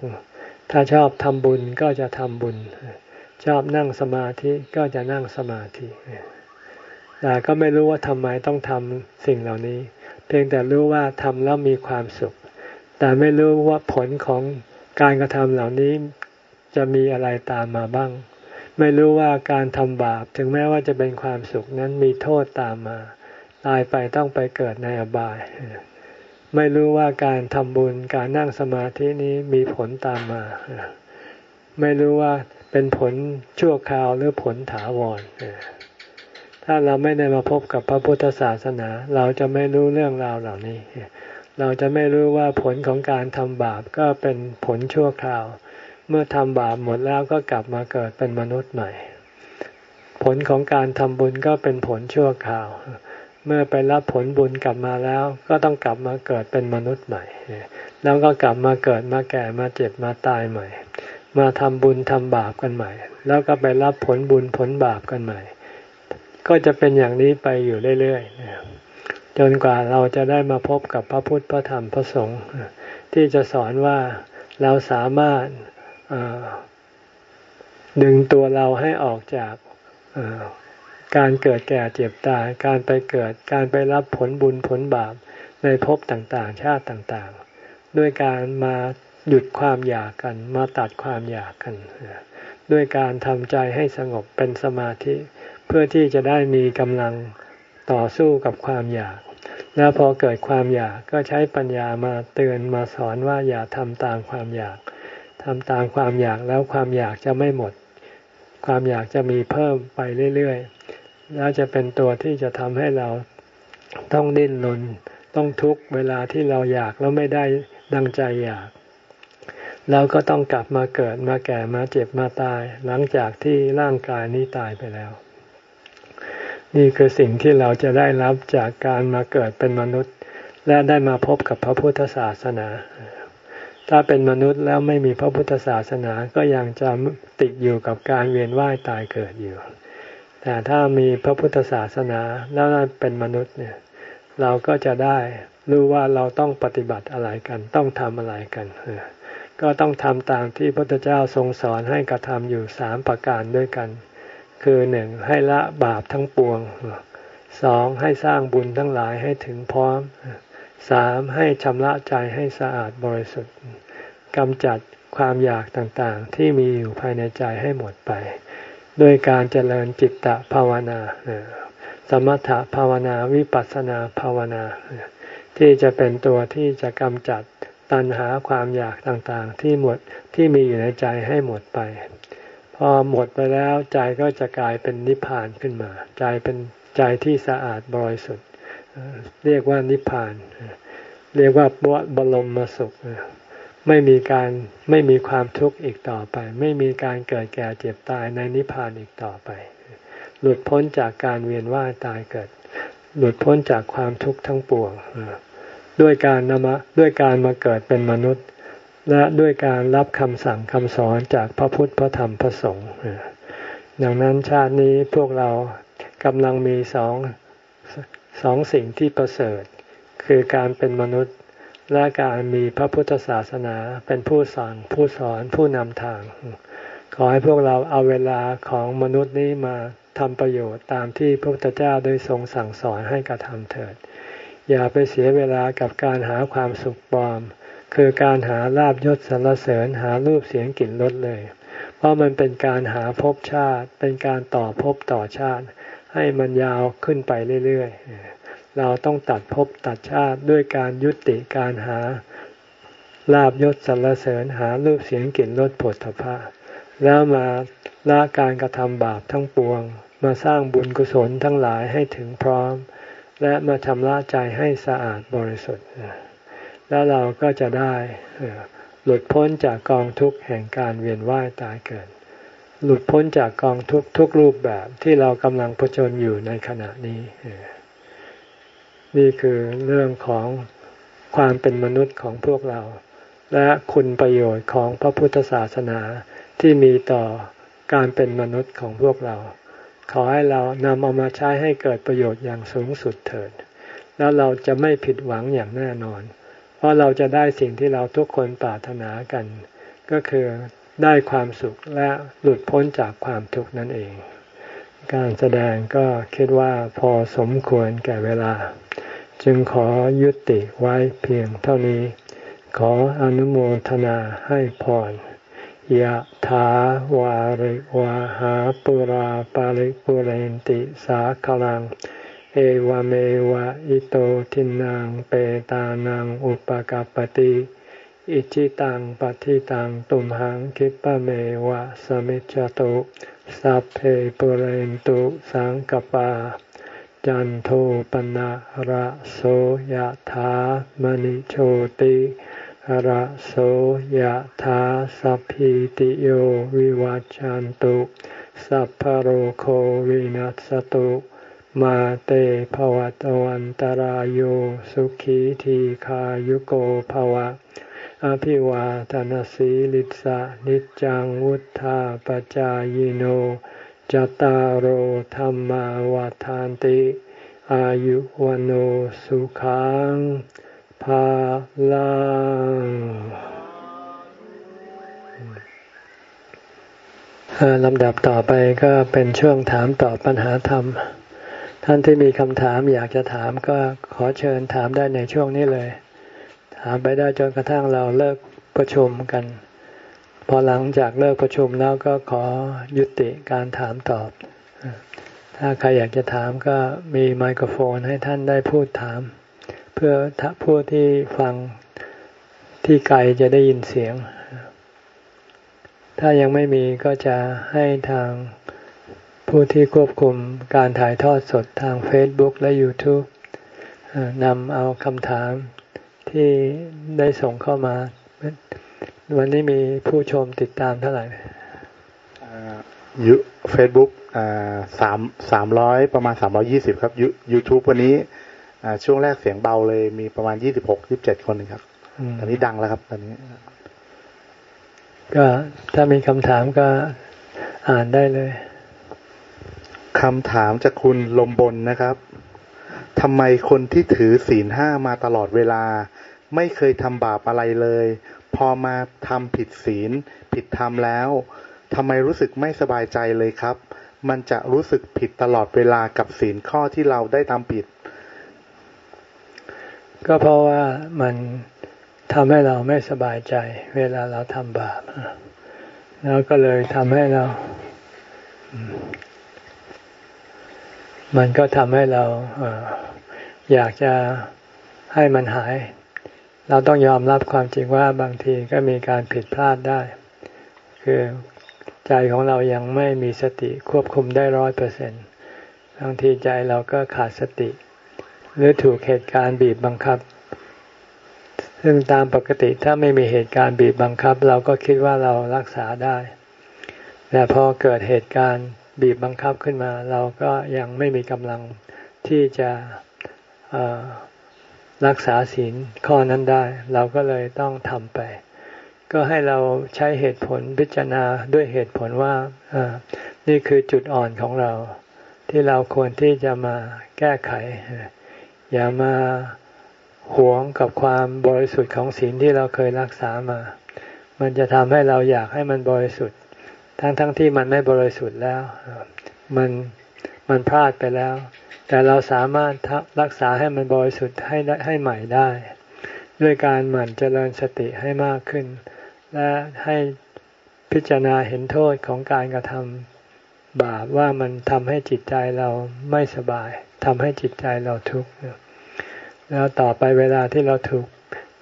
ถ้าชอบทำบุญก็จะทำบุญ ชอบนั่งสมาธิก็จะนั่งสมาธิแต่ก็ไม่รู้ว่าทำไมต้องทำสิ่งเหล่านี้ เพียงแต่รู้ว่าทำแล้วมีความสุข แต่ไม่รู้ว่าผลของการกระทำเหล่านี้จะมีอะไรตามมาบ้าง ไม่รู้ว่าการทำบาปถึงแม้ว่าจะเป็นความสุขนั้นมีโทษตามมา ตายไปต้องไปเกิดในอบาย ไม่รู้ว่าการทำบุญการนั่งสมาธินี้มีผลตามมา ไม่รู้ว่า เป็นผลชั่วคราวหรือผลถาวร ถ้าเราไม่ได้มาพบกับพระพุทธศาสนา เราจะไม่รู้เรื่องราวเหล่านี้ เราจะไม่รู้ว่าผลของการทำบาปก็เป็นผลชั่วคราว เมื่อทำบาปหมดแล้วก็กลับมาเกิดเป็นมนุษย์ใหม่ ผลของการทำบุญก็เป็นผลชั่วคราว เมื่อไปรับผลบุญกลับมาแล้ว ก็ต้องกลับมาเกิดเป็นมนุษย์ใหม่ แล้วก็กลับมาเกิดมาแก่มาเจ็บมาตายใหม่ มาทำบุญทำบาปกันใหม่ แล้วก็ไปรับผลบุญผลบาปกันใหม่ ก็จะเป็นอย่างนี้ไปอยู่เรื่อยๆจนกว่าเราจะได้มาพบกับพระพุทธพระธรรมพระสงฆ์ที่จะสอนว่าเราสามารถดึงตัวเราให้ออกจากการเกิดแก่เจ็บตาย การไปเกิด การไปรับผลบุญผลบาปในภพต่างๆ ชาติต่างๆ ด้วยการมา หยุดความอยากกัน มาตัดความอยากกัน ด้วยการทำใจให้สงบเป็นสมาธิ เพื่อที่จะได้มีกำลังต่อสู้กับความอยาก แล้วพอเกิดความอยากก็ใช้ปัญญามาเตือนมาสอนว่าอย่าทำตามความอยากทำตามความอยากแล้วความอยากจะไม่หมด ความอยากจะมีเพิ่มไปเรื่อยๆ แล้วจะเป็นตัวที่จะทำให้เราต้องดิ้นรนต้องทุกเวลาที่เราอยากแล้วไม่ได้ดังใจอยาก เราก็ต้องกลับมาเกิดมาแก่มาเจ็บมาตาย หลังจากที่ร่างกายนี้ตายไปแล้ว นี่คือสิ่งที่เราจะได้รับจากการมาเกิดเป็นมนุษย์ และได้มาพบกับพระพุทธศาสนา ถ้าเป็นมนุษย์แล้วไม่มีพระพุทธศาสนาก็ยังจะติดอยู่กับการเวียนว่ายตายเกิดอยู่ แต่ถ้ามีพระพุทธศาสนาแล้วเป็นมนุษย์เนี่ยเราก็จะได้รู้ว่าเราต้องปฏิบัติอะไรกัน ต้องทำอะไรกัน ก็ต้องทำตามที่พระพุทธเจ้าทรงสอนให้กระทำอยู่สามประการด้วยกัน คือหนึ่งให้ละบาปทั้งปวงสองให้สร้างบุญทั้งหลายให้ถึงพร้อมสามให้ชำระใจให้สะอาดบริสุทธิ์กำจัดความอยากต่างๆ ที่มีอยู่ภายในใจให้หมดไป ด้วยการเจริญจิตตภาวนา สมถภาวนาวิปัสสนาภาวนา ที่จะเป็นตัวที่จะกำจัด ตัณหาความอยากต่างๆ ที่หมดที่มีอยู่ในใจให้หมดไป พอหมดไปแล้วใจก็จะกลายเป็นนิพพานขึ้นมา ใจเป็นใจที่สะอาดบริสุทธิ์เรียกว่านิพพาน เรียกว่าบรมมสุขไม่มีการไม่มีความทุกข์อีกต่อไป ไม่มีการเกิดแก่เจ็บตายในนิพพานอีกต่อไป หลุดพ้นจากการเวียนว่ายตายเกิด หลุดพ้นจากความทุกข์ทั้งปวง ด้วยการนมาด้วยการมาเกิดเป็นมนุษย์ และด้วยการรับคำสั่งคำสอนจากพระพุทธพระธรรมพระสงฆ์ดังนั้นชาตินี้พวกเรากำลังมีสองสองสิ่งที่ประเสริฐ คือการเป็นมนุษย์และการมีพระพุทธศาสนาเป็นผู้สั่งผู้สอนผู้นำทาง ขอให้พวกเราเอาเวลาของมนุษย์นี้มาทำประโยชน์ตามที่พระพุทธเจ้าได้ทรงสั่งสอนให้กระทำเถิด อย่าไปเสียเวลากับการหาความสุขปลอม คือการหาลาบยศสรรเสริญหารูปเสียงกลิ่นรสเลย เพราะมันเป็นการหาภพชาติ เป็นการต่อภพต่อชาติ ให้มันยาวขึ้นไปเรื่อยๆ เราต้องตัดภพตัดชาติด้วยการยุติการหาลาบยศสรรเสริญหารูปเสียงกลิ่นรสผลถภะแล้วมาละการกระทำบาปทั้งปวง มาสร้างบุญกุศลทั้งหลายให้ถึงพร้อม และมาชำระใจให้สะอาดบริสุทธิ์ แล้วเราก็จะได้หลุดพ้นจากกองทุกข์แห่งการเวียนว่ายตายเกิด หลุดพ้นจากกองทุกข์ทุกรูปแบบที่เรากำลังผจญอยู่ในขณะนี้ นี่คือเรื่องของความเป็นมนุษย์ของพวกเรา และคุณประโยชน์ของพระพุทธศาสนาที่มีต่อการเป็นมนุษย์ของพวกเรา ขอให้เรานำเอามาใช้ให้เกิดประโยชน์อย่างสูงสุดเถิด แล้วเราจะไม่ผิดหวังอย่างแน่นอน เพราะเราจะได้สิ่งที่เราทุกคนปรารถนากัน ก็คือได้ความสุขและหลุดพ้นจากความทุกข์นั่นเอง การแสดงก็คิดว่าพอสมควรแก่เวลา จึงขอยุติไว้เพียงเท่านี้ ขออนุโมทนาให้พร ยะถาวาริวาหาปุราปาริปุเรนติสาคลัง เอวเมวะอิโตทินังเปตานังอุปกาปติอิจิตังปฏิตังตุมหังคิปะเมวะสมิจจตุสัพเพปุเรนตุสังกปา จันโทปนะระโสยะถามณิโชติ ระโสยธาสัพพิติโยวิวัจจันตุสัพพโรโควินัสตุมาเตภวตวันตารโยสุขีทีขายุโกภวะ อภิวาทานสีลิสะนิจังวุธาปจายโนจตารโหธรรมวาทานติ อายุวันโอสุขังาลังลำดับต่อไปก็เป็นช่วงถามตอบปัญหาธรรม ท่านที่มีคำถามอยากจะถามก็ขอเชิญถามได้ในช่วงนี้เลย ถามไปได้จนกระทั่งเราเลิกประชุมกัน พอหลังจากเลิกประชุมแล้วก็ขอยุติการถามตอบ ถ้าใครอยากจะถามก็มีไมโครโฟนให้ท่านได้พูดถาม เพื่อผู้ที่ฟังที่ไกลจะได้ยินเสียง ถ้ายังไม่มีก็จะให้ทางผู้ที่ควบคุมการถ่ายทอดสดทาง Facebook และ YouTube นำเอาคำถามที่ได้ส่งเข้ามา วันนี้มีผู้ชมติดตามเท่าไหร่ยูเฟซบุ๊กสามสามร้อยประมาณสามร้อยี่สิบครับยูทูบวันนี้ ช่วงแรกเสียงเบาเลยมีประมาณยี่สิบหกยี่บเจ็ดคนครับตอนนี้ดังแล้วครับ ตอนนี้ ก็ถ้ามีคำถามก็อ่านได้เลยคำถามจากคุณลมบนนะครับทำไมคนที่ถือศีลห้ามาตลอดเวลา ไม่เคยทำบาปอะไรเลย พอมาทำผิดศีล ผิดธรรมแล้วทำไมรู้สึกไม่สบายใจเลยครับ มันจะรู้สึกผิดตลอดเวลากับศีลข้อที่เราได้ทำผิด ก็เพราะว่ามันทำให้เราไม่สบายใจ เวลาเราทำบาปแล้วก็เลยทำให้เรา มันก็ทำให้เราอยากจะให้มันหาย เราต้องยอมรับความจริงว่าบางทีก็มีการผิดพลาดได้ คือใจของเรายังไม่มีสติควบคุมได้ร้อยเปอร์เซ็นบางทีใจเราก็ขาดสติ หรือถูกเหตุการณ์บีบบังคับ ซึ่งตามปกติถ้าไม่มีเหตุการณ์บีบบังคับ เราก็คิดว่าเรารักษาได้ แต่พอเกิดเหตุการณ์บีบบังคับขึ้นมา เราก็ยังไม่มีกำลังที่จะรักษาศีลข้อนั้นได้ เราก็เลยต้องทำไป ก็ให้เราใช้เหตุผลพิจารณาด้วยเหตุผลว่านี่คือจุดอ่อนของเรา ที่เราควรที่จะมาแก้ไข อย่ามาหวงกับความบริสุทธิ์ของศีลที่เราเคยรักษามา มันจะทำให้เราอยากให้มันบริสุทธิ์ ทั้งๆทที่มันไม่บริสุทธิ์แล้ว มันมันพลาดไปแล้ว แต่เราสามารถรักษาให้มันบริสุทธิ์ให้ให้ใหม่ได้ ด้วยการหมั่นเจริญสติให้มากขึ้น และให้พิจารณาเห็นโทษของการกระทำบาปว่ามันทำให้จิตใจเราไม่สบาย ทำให้จิตใจเราทุกข์แล้วต่อไปเวลาที่เราถูก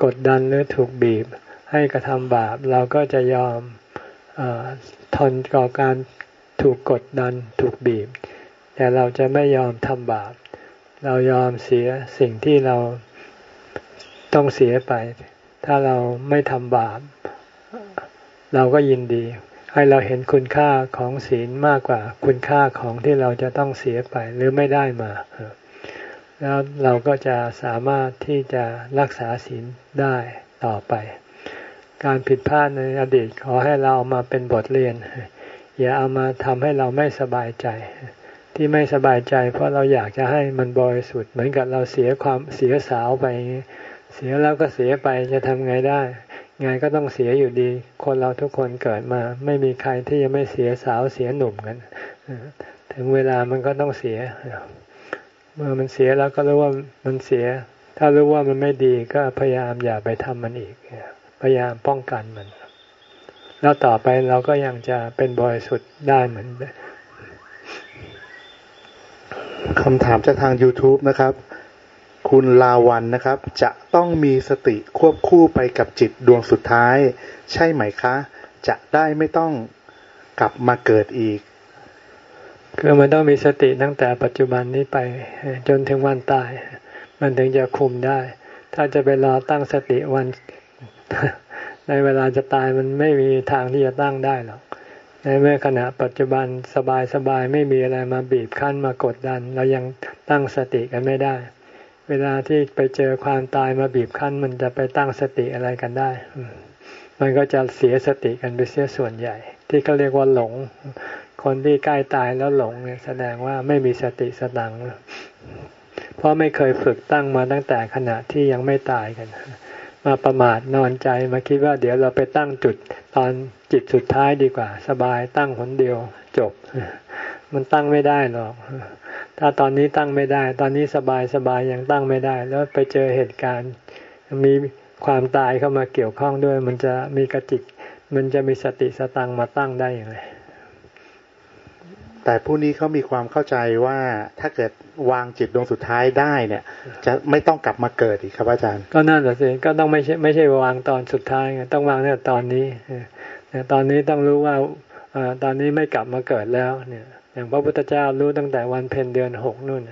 กดดันหรือถูกบีบ ให้กระทำบาป เราก็จะยอมอทนก่อการถูกกดดันถูกบีบ แต่เราจะไม่ยอมทำบาป เรายอมเสียสิ่งที่เราต้องเสียไป ถ้าเราไม่ทำบาป เราก็ยินดี ให้เราเห็นคุณค่าของศีลมากกว่าคุณค่าของที่เราจะต้องเสียไปหรือไม่ได้มา แล้วเราก็จะสามารถที่จะรักษาศีลได้ต่อไป การผิดพลาดในอดีตขอให้เราเอามาเป็นบทเรียน อย่าเอามาทำให้เราไม่สบายใจ ที่ไม่สบายใจ เพราะเราอยากจะให้มันบริสุทธิ์เหมือนกับเราเสียความเสียสาวไป เสียแล้วก็เสียไปจะทำไงได้ ไงก็ต้องเสียอยู่ดี คนเราทุกคนเกิดมา ไม่มีใครที่จะไม่เสียสาวเสียหนุ่มกันถึงเวลามันก็ต้องเสีย เมื่อมันเสียแล้วก็รู้ว่ามันเสีย ถ้ารู้ว่ามันไม่ดีก็พยายามอย่าไปทำมันอีก พยายามป้องกันมัน แล้วต่อไปเราก็ยังจะเป็นบริสุทธิ์ได้เหมือนคำถามจากทาง YouTube นะครับ คุณลาวันนะครับ จะต้องมีสติควบคู่ไปกับจิตดวงสุดท้าย ใช่ไหมคะ จะได้ไม่ต้องกลับมาเกิดอีก คือมันต้องมีสติตั้งแต่ปัจจุบันนี้ไปจนถึงวันตาย มันถึงจะคุมได้ ถ้าจะไปรอตั้งสติวันในเวลาจะตายมันไม่มีทางที่จะตั้งได้หรอกในเมื่อขณะปัจจุบันสบายสบายไม่มีอะไรมาบีบคั้นมากดดัน เรายังตั้งสติกันไม่ได้ เวลาที่ไปเจอความตายมาบีบคั้น มันจะไปตั้งสติอะไรกันได้ มันก็จะเสียสติกันไปเสียส่วนใหญ่ ที่เขาเรียกว่าหลง คนที่ใกล้ตายแล้วหลงเนี่ยแสดงว่าไม่มีสติสตังเพราะไม่เคยฝึกตั้งมาตั้งแต่ขณะที่ยังไม่ตายกัน มาประมาทนอนใจมาคิดว่าเดี๋ยวเราไปตั้งจุดตอนจิตสุดท้ายดีกว่า สบายตั้งผลเดียวจบ มันตั้งไม่ได้หรอก ถ้าตอนนี้ตั้งไม่ได้ ตอนนี้สบายสบายยังตั้งไม่ได้ แล้วไปเจอเหตุการณ์ มีความตายเข้ามาเกี่ยวข้องด้วย มันจะมีกระจิก มันจะมีสติสตังมาตั้งได้อย่างไรแต่ผู้นี้เขามีความเข้าใจว่าถ้าเกิดวางจิตดวงสุดท้ายได้เนี่ย จะไม่ต้องกลับมาเกิดอีกครับอาจารย์ ก็นั่นแหละสิก็ต้องไม่ใช่ไม่ใช่วางตอนสุดท้ายไงต้องวางเนี่ยตอนนี้ตอนนี้ต้องรู้ว่าตอนนี้ไม่กลับมาเกิดแล้วเนี่ย อย่างพระพุทธเจ้ารู้ตั้งแต่วันเพ็ญเดือนหกนู่น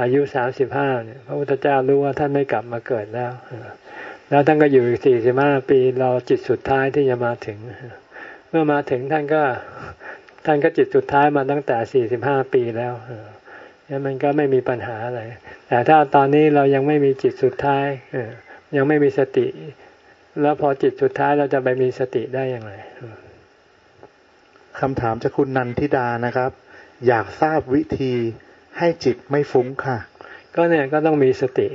อายุสามสิบห้าเนี่ยพระพุทธเจ้ารู้ว่าท่านไม่กลับมาเกิดแล้ว แล้วท่านก็อยู่สี่สิบห้าปีรอจิตสุดท้ายที่จะมาถึง เมื่อมาถึงท่านก็ท่านก็จิตสุดท้ายมาตั้งแต่สี่สิบห้าปีแล้วนี่มันก็ไม่มีปัญหาอะไร แต่ถ้าตอนนี้เรายังไม่มีจิตสุดท้ายยังไม่มีสติ แล้วพอจิตสุดท้ายเราจะไปมีสติได้อย่างไรคำถามจากคุณนันทิดานะครับ อยากทราบวิธีให้จิตไม่ฟุ้งค่ะ ก็เนี่ยก็ต้องมีสติ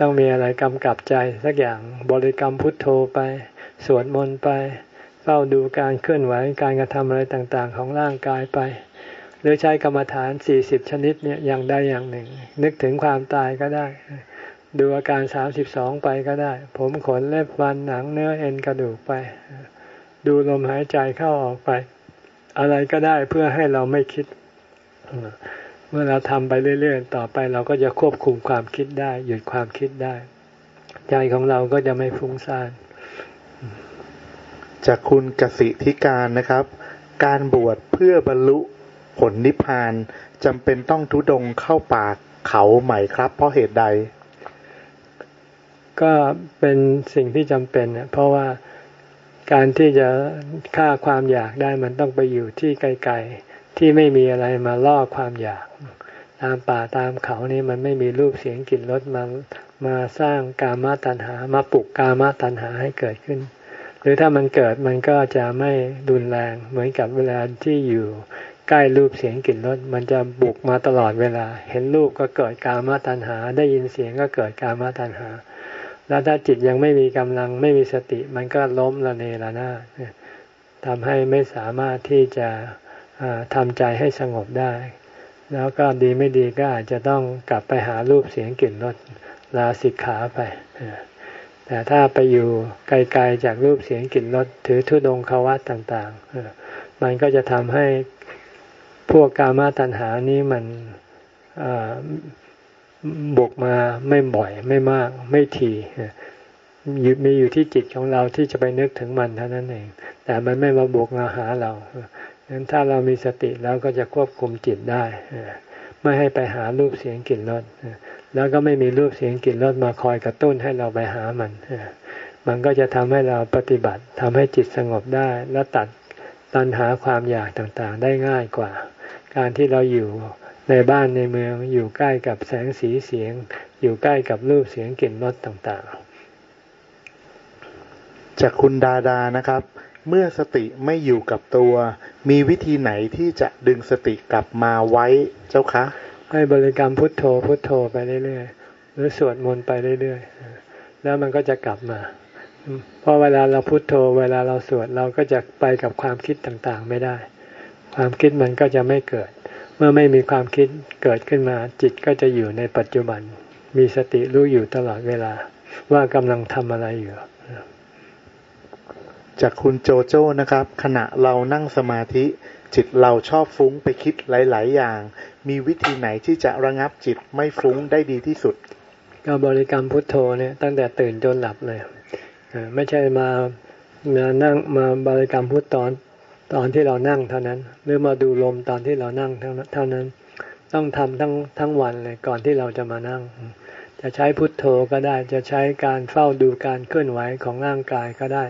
ต้องมีอะไรกำกับใจสักอย่างบริกรรมพุทโธไป สวดมนต์ไป เฝ้าดูการเคลื่อนไหวการกระทำอะไรต่างๆ ของร่างกายไป หรือใช้กรรมฐานสี่สิบชนิดเนี่ยอย่างใดอย่างหนึ่ง นึกถึงความตายก็ได้ ดูอาการสามสิบสองไปก็ได้ ผมขนเล็บฟันหนังเนื้อเอ็นกระดูกไป ดูลมหายใจเข้าออกไป อะไรก็ได้เพื่อให้เราไม่คิด เมื่อเราทำไปเรื่อยๆ ต่อไปเราก็จะควบคุมความคิดได้ หยุดความคิดได้ ใจของเราก็จะไม่ฟุ้งซ่าน จากคุณกสิธิการนะครับ การบวชเพื่อบรรลุผลนิพพานจำเป็นต้องทุดงเข้าปากเขาใหม่ครับ เพราะเหตุใด ก็เป็นสิ่งที่จำเป็น เพราะว่า การที่จะฆ่าความอยากได้มันต้องไปอยู่ที่ไกลๆที่ไม่มีอะไรมาล่อความอยาก ตามป่าตามเขานี่มันไม่มีรูปเสียงกลิ่นรสมามาสร้างกามาตัณหา มาปลุกกามาตัณหาให้เกิดขึ้น หรือถ้ามันเกิดมันก็จะไม่รุนแรงเหมือนกับเวลาที่อยู่ใกล้รูปเสียงกลิ่นรสมันจะบุกมาตลอดเวลา เห็นรูปก็เกิดกามาตัณหา ได้ยินเสียงก็เกิดกามาตัณหา แล้วถ้าจิตยังไม่มีกำลังไม่มีสติ มันก็ล้มละเนระนาดทำให้ไม่สามารถที่จะทำใจให้สงบได้ แล้วก็ดีไม่ดีก็อาจจะต้องกลับไปหารูปเสียงกลิ่นรสลาสิกขาไป แต่ถ้าไปอยู่ไกลๆจากรูปเสียงกลิ่นรสถือทุดงควัตต่างๆ มันก็จะทำให้พวกกามาตัณหานี้มัน บุกมาไม่บ่อยไม่มากไม่ทีมีอยู่ที่จิตของเราที่จะไปนึกถึงมันเท่านั้นเอง แต่มันไม่มาบุกมาหาเราดังนั้นถ้าเรามีสติแล้วก็จะควบคุมจิตได้ไม่ให้ไปหารูปเสียงกลิ่นรสแล้วก็ไม่มีรูปเสียงกลิ่นรสมาคอยกระตุ้นให้เราไปหามันมันก็จะทำให้เราปฏิบัติทำให้จิตสงบได้ และตัดตัณหาความอยากต่างๆ ได้ง่ายกว่า การที่เราอยู่ ในบ้านในเมืองอยู่ใกล้กับแสงสีเสียง อยู่ใกล้กับรูปเสียงกลิ่นรสต่างๆ จากคุณดาดานะครับ เมื่อสติไม่อยู่กับตัว มีวิธีไหนที่จะดึงสติกลับมาไว้เจ้าคะ ให้บริกรรมพุทโธพุทโธไปเรื่อยๆ หรือสวดมนต์ไปเรื่อยๆ แล้วมันก็จะกลับมาเพราะเวลาเราพุทโธเวลาเราสวดเราก็จะไปกับความคิดต่างๆ ไม่ได้ ความคิดมันก็จะไม่เกิด เมื่อไม่มีความคิดเกิดขึ้นมาจิตก็จะอยู่ในปัจจุบัน มีสติรู้อยู่ตลอดเวลา ว่ากำลังทำอะไรอยู่ จากคุณโจโจ้นะครับ ขณะเรานั่งสมาธิจิตเราชอบฟุ้งไปคิดหลาย ๆ อย่าง มีวิธีไหนที่จะระงับจิตไม่ฟุ้งได้ดีที่สุด ก็บริกรรมพุทโธเนี่ยตั้งแต่ตื่นจนหลับเลย ไม่ใช่มามานั่งมาบริกรรมพุทตอน ตอนที่เรานั่งเท่านั้น หรือมาดูลมตอนที่เรานั่งเท่านั้น ต้องทำทั้งทั้งวันเลยก่อนที่เราจะมานั่ง จะใช้พุทโธก็ได้ จะใช้การเฝ้าดูการเคลื่อนไหวของร่างกายก็ได้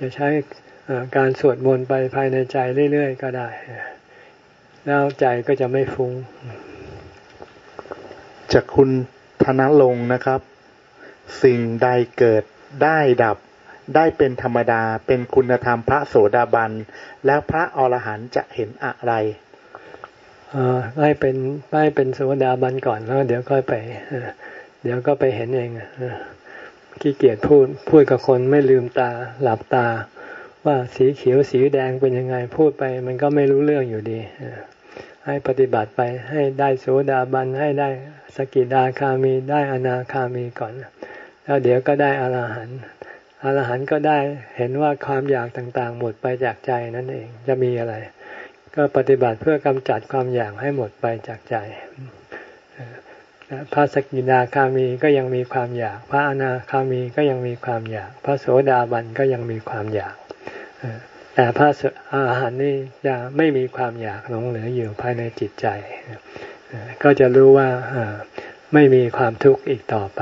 จะใช้การสวดมนต์ไปภายในใจเรื่อยๆก็ได้ แล้วใจก็จะไม่ฟุง้ง จากคุณธนลงนะครับ สิ่งใดเกิดได้ดับ ได้เป็นธรรมดาเป็นคุณธรรมพระโสดาบัน แล้วพระอรหันต์จะเห็นอะไรให้เป็นให้เป็นโสดาบันก่อนแล้วเดี๋ยวค่อยไปเดี๋ยวก็ไปเห็นเองขี้เกียจพูดพูดกับคนไม่ลืมตาหลับตา ว่าสีเขียวสีแดงเป็นยังไงพูดไป มันก็ไม่รู้เรื่องอยู่ดีให้ปฏิบัติไปให้ได้โสดาบันให้ได้สกิดาคามีได้อนาคามีก่อน แล้วเดี๋ยวก็ได้อรหันต์ อรหันต์ก็ได้เห็นว่าความอยากต่างๆ หมดไปจากใจนั่นเองจะมีอะไร ก็ปฏิบัติเพื่อกำจัดความอยากให้หมดไปจากใจพระสกิดาคามีก็ยังมีความอยาก พระอนาคามีก็ยังมีความอยาก พระโสดาบันก็ยังมีความอยากแต่พระอาหารนี่จะไม่มีความอยากหลงเหลืออยู่ภายในจิตใจ ก็จะรู้ว่าไม่มีความทุกข์อีกต่อไป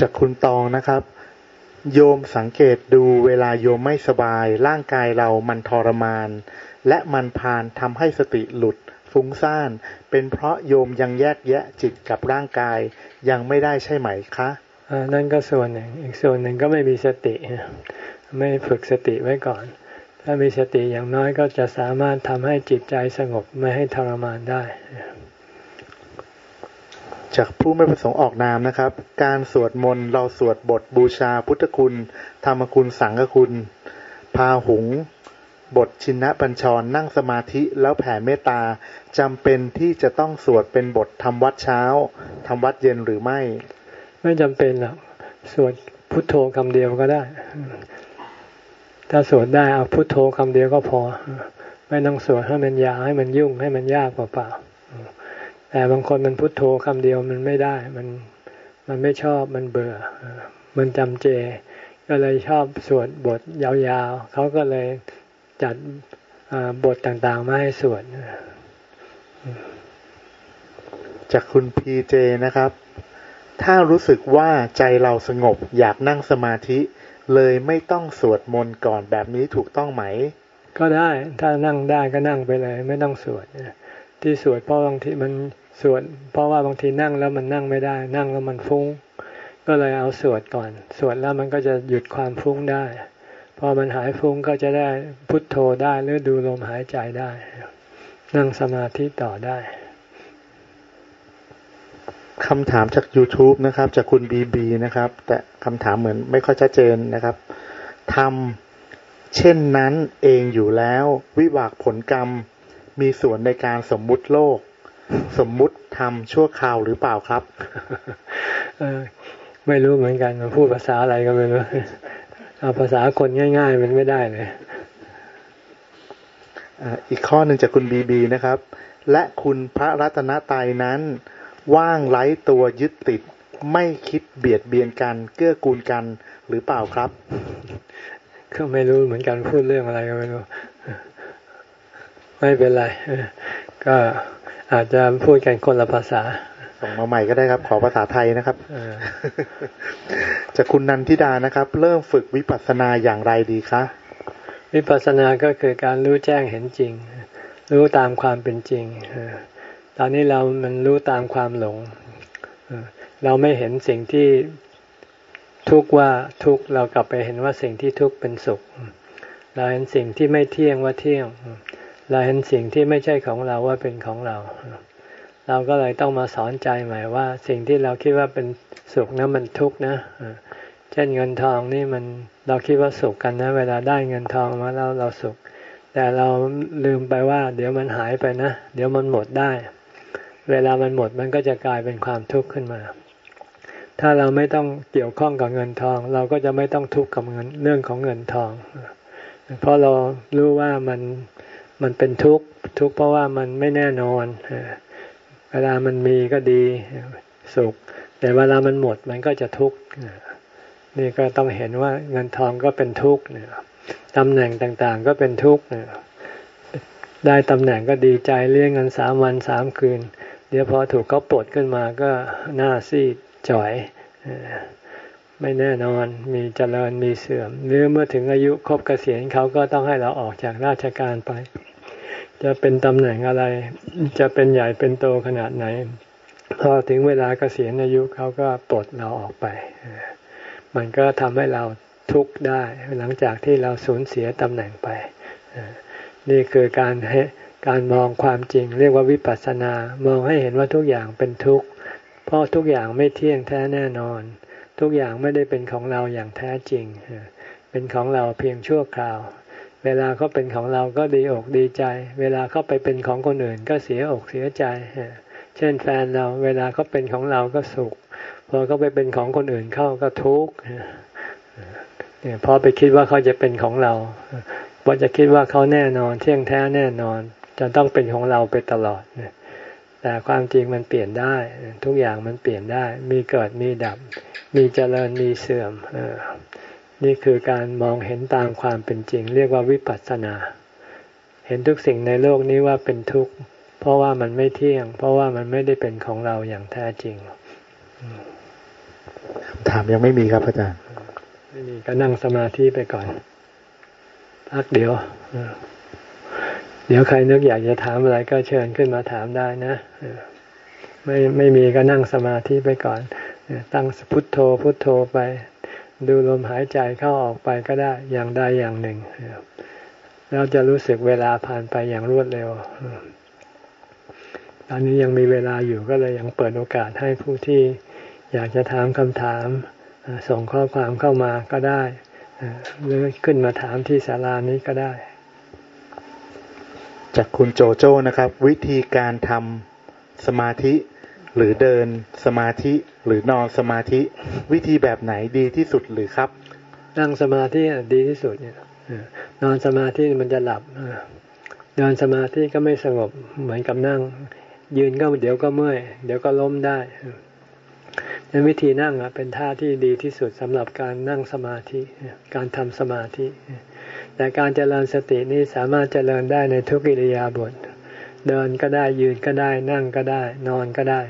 จากคุณตองนะครับ โยมสังเกตดูเวลาโยมไม่สบาย ร่างกายเรามันทรมาน และมันพานทำให้สติหลุดฟุ้งซ่าน เป็นเพราะโยมยังแยกแยะจิตกับร่างกายยังไม่ได้ใช่ไหมคะนั่นก็ส่วนหนึ่ง อีกส่วนหนึ่งก็ไม่มีสติ ไม่ฝึกสติไว้ก่อน ถ้ามีสติอย่างน้อยก็จะสามารถทำให้จิตใจสงบไม่ให้ทรมานได้ จากผู้ไม่ประสงค์ออกนามนะครับ การสวดมนต์เราสวดบทบูชาพุทธคุณ ธรรมคุณสังฆคุณ พาหุง บทชินบัญชร นั่งสมาธิแล้วแผ่เมตตาจำเป็นที่จะต้องสวดเป็นบททำวัดเช้าทำวัดเย็นหรือไม่ ไม่จำเป็นหรอกสวดพุทโธคำเดียวก็ได้ ถ้าสวดได้เอาพุทโธคำเดียวก็พอ ไม่ต้องสวดให้มันยาวให้มันยุ่งให้มันยากเปล่าๆ แต่บางคนมันพุโทโธคำเดียวมันไม่ได้ มันมันไม่ชอบมันเบื่อ มันจำเจ ก็เลยชอบสวดบทยาวๆเขาก็เลยจัดบทต่างๆมาให้สวดจากคุณพีเจนะครับ ถ้ารู้สึกว่าใจเราสงบอยากนั่งสมาธิ เลยไม่ต้องสวดมนต์ก่อนแบบนี้ถูกต้องไหม ก็ได้ถ้านั่งได้ก็นั่งไปเลย ไม่ต้องสวดที่สวดเพราะบางทีมัน สวดเพราะว่าบางทีนั่งแล้วมันนั่งไม่ได้ นั่งแล้วมันฟุ้ง ก็เลยเอาสวดก่อน สวดแล้วมันก็จะหยุดความฟุ้งได้ พอมันหายฟุ้งก็จะได้พุทโธได้หรือดูลมหายใจได้ นั่งสมาธิต่อได้คำถามจาก YouTube นะครับ จากคุณบีบีนะครับ แต่คำถามเหมือนไม่ค่อยชัดเจนนะครับทำเช่นนั้นเองอยู่แล้ว วิบากผลกรรมมีส่วนในการสมมุติโลก สมมุติทำชั่วคราวหรือเปล่าครับไม่รู้เหมือนกันมาพูดภาษาอะไรก็ไม่รู้เอาภาษาคนง่าย ๆ มันไม่ได้เลยอีกข้อหนึ่งจากคุณบีบีนะครับ และคุณพระรัตนตายนั้น ว่างไร้ตัวยึดติด ไม่คิดเบียดเบียนกัน เกื้อกูลกันหรือเปล่าครับก็ไม่รู้เหมือนกันพูดเรื่องอะไรก็ไม่รู้ ไม่เป็นไร ก็อาจจะพูดกันคนละภาษา ส่งมาใหม่ก็ได้ครับ ขอภาษาไทยนะครับจากคุณนันทิดานะครับ เริ่มฝึกวิปัสสนาอย่างไรดีคะวิปัสสนาก็คือการรู้แจ้งเห็นจริง รู้ตามความเป็นจริงตอนนี้เรามันรู้ตามความหลงเราไม่เห็นสิ่งที่ทุกว่าทุกเรากลับไปเห็นว่าสิ่งที่ทุกเป็นสุข เราเห็นสิ่งที่ไม่เที่ยงว่าเที่ยง เราเห็นสิ่งที่ไม่ใช่ของเราว่าเป็นของเรา เราก็เลยต้องมาสอนใจใหม่ว่า สิ่งที่เราคิดว่าเป็นสุขนะมันทุกข์นะเช่นเงินทองนี่มันเราคิดว่าสุขกันนะ เวลาได้เงินทองมาแล้วเราสุข แต่เราลืมไปว่า เดี๋ยวมันหายไปนะ เดี๋ยวมันหมดได้ เวลามันหมดมันก็จะกลายเป็นความทุกข์ขึ้นมา ถ้าเราไม่ต้องเกี่ยวข้องกับเงินทอง เราก็จะไม่ต้องทุกข์กับเงินเรื่องของเงินทอง เพราะเรารู้ว่ามัน มันเป็นทุกข์ทุกข์เพราะว่ามันไม่แน่นอน เวลามันมีก็ดีสุข แต่เวลามันหมดมันก็จะทุกข์นี่ก็ต้องเห็นว่าเงินทองก็เป็นทุกข์ตำแหน่งต่างๆก็เป็นทุกข์ได้ตำแหน่งก็ดีใจเลี้ยงเงินสามวันสามคืน เดี๋ยวพอถูกเขาปลดขึ้นมาก็หน้าซีดจ่อยไม่แน่นอนมีเจริญมีเสื่อม หรือเมื่อถึงอายุครบเกษียณเขาก็ต้องให้เราออกจากราชการไป จะเป็นตำแหน่งอะไร จะเป็นใหญ่เป็นโตขนาดไหน พอถึงเวลาเกษียณอายุเขาก็ปลดเราออกไป มันก็ทำให้เราทุกข์ได้ หลังจากที่เราสูญเสียตำแหน่งไป นี่คือการให้การมองความจริง เรียกว่าวิปัสสนา มองให้เห็นว่าทุกอย่างเป็นทุกข์ เพราะทุกอย่างไม่เที่ยงแท้แน่นอน ทุกอย่างไม่ได้เป็นของเราอย่างแท้จริง เป็นของเราเพียงชั่วคราว เวลาเขาเป็นของเราก็ดีอกดีใจ เวลาเขาไปเป็นของคนอื่นก็เสียอกเสียใจ เช่นแฟนเราเวลาเขาเป็นของเราก็สุข พอเขาไปเป็นของคนอื่นเข้าก็ทุกข์เนี่ยพอไปคิดว่าเขาจะเป็นของเราว่าจะคิดว่าเขาแน่นอน เที่ยงแท้แน่นอน จะต้องเป็นของเราไปตลอดแต่ความจริงมันเปลี่ยนได้ ทุกอย่างมันเปลี่ยนได้ มีเกิดมีดับ มีเจริญมีเสื่อม นี่คือการมองเห็นตามความเป็นจริง เรียกว่าวิปัสสนา เห็นทุกสิ่งในโลกนี้ว่าเป็นทุกข์เพราะว่ามันไม่เที่ยง เพราะว่ามันไม่ได้เป็นของเราอย่างแท้จริง ถามยังไม่มีครับอาจารย์ ไม่มีก็นั่งสมาธิไปก่อน พักเดี๋ยว เดี๋ยวใครนึกอยากจะถามอะไรก็เชิญขึ้นมาถามได้นะไม่ไม่มีก็นั่งสมาธิไปก่อน ตั้งพุทโธพุทโธไป ดูลมหายใจเข้าออกไปก็ได้อย่างใดอย่างหนึ่งเราจะรู้สึกเวลาผ่านไปอย่างรวดเร็วตอนนี้ยังมีเวลาอยู่ก็เลยยังเปิดโอกาสให้ผู้ที่อยากจะถามคำถาม ส่งข้อความเข้ามาก็ได้หรือขึ้นมาถามที่ศาลานี้ก็ได้ จากคุณโจโจ้นะครับ วิธีการทำสมาธิ หรือเดินสมาธิหรือนอนสมาธิ วิธีแบบไหนดีที่สุดหรือครับ นั่งสมาธิดีที่สุดเนี่ยนอนสมาธิมันจะหลับเดินสมาธิก็ไม่สงบเหมือนกับนั่ง ยืนก็เดี๋ยวก็เมื่อยเดี๋ยวก็ล้มได้ในวิธีนั่งเป็นท่าที่ดีที่สุดสำหรับการนั่งสมาธิการทำสมาธิ แต่การเจริญสตินี้สามารถเจริญได้ในทุกอิริยาบท เดินก็ได้ยืนก็ได้ นั่งก็ได้ นอนก็ได้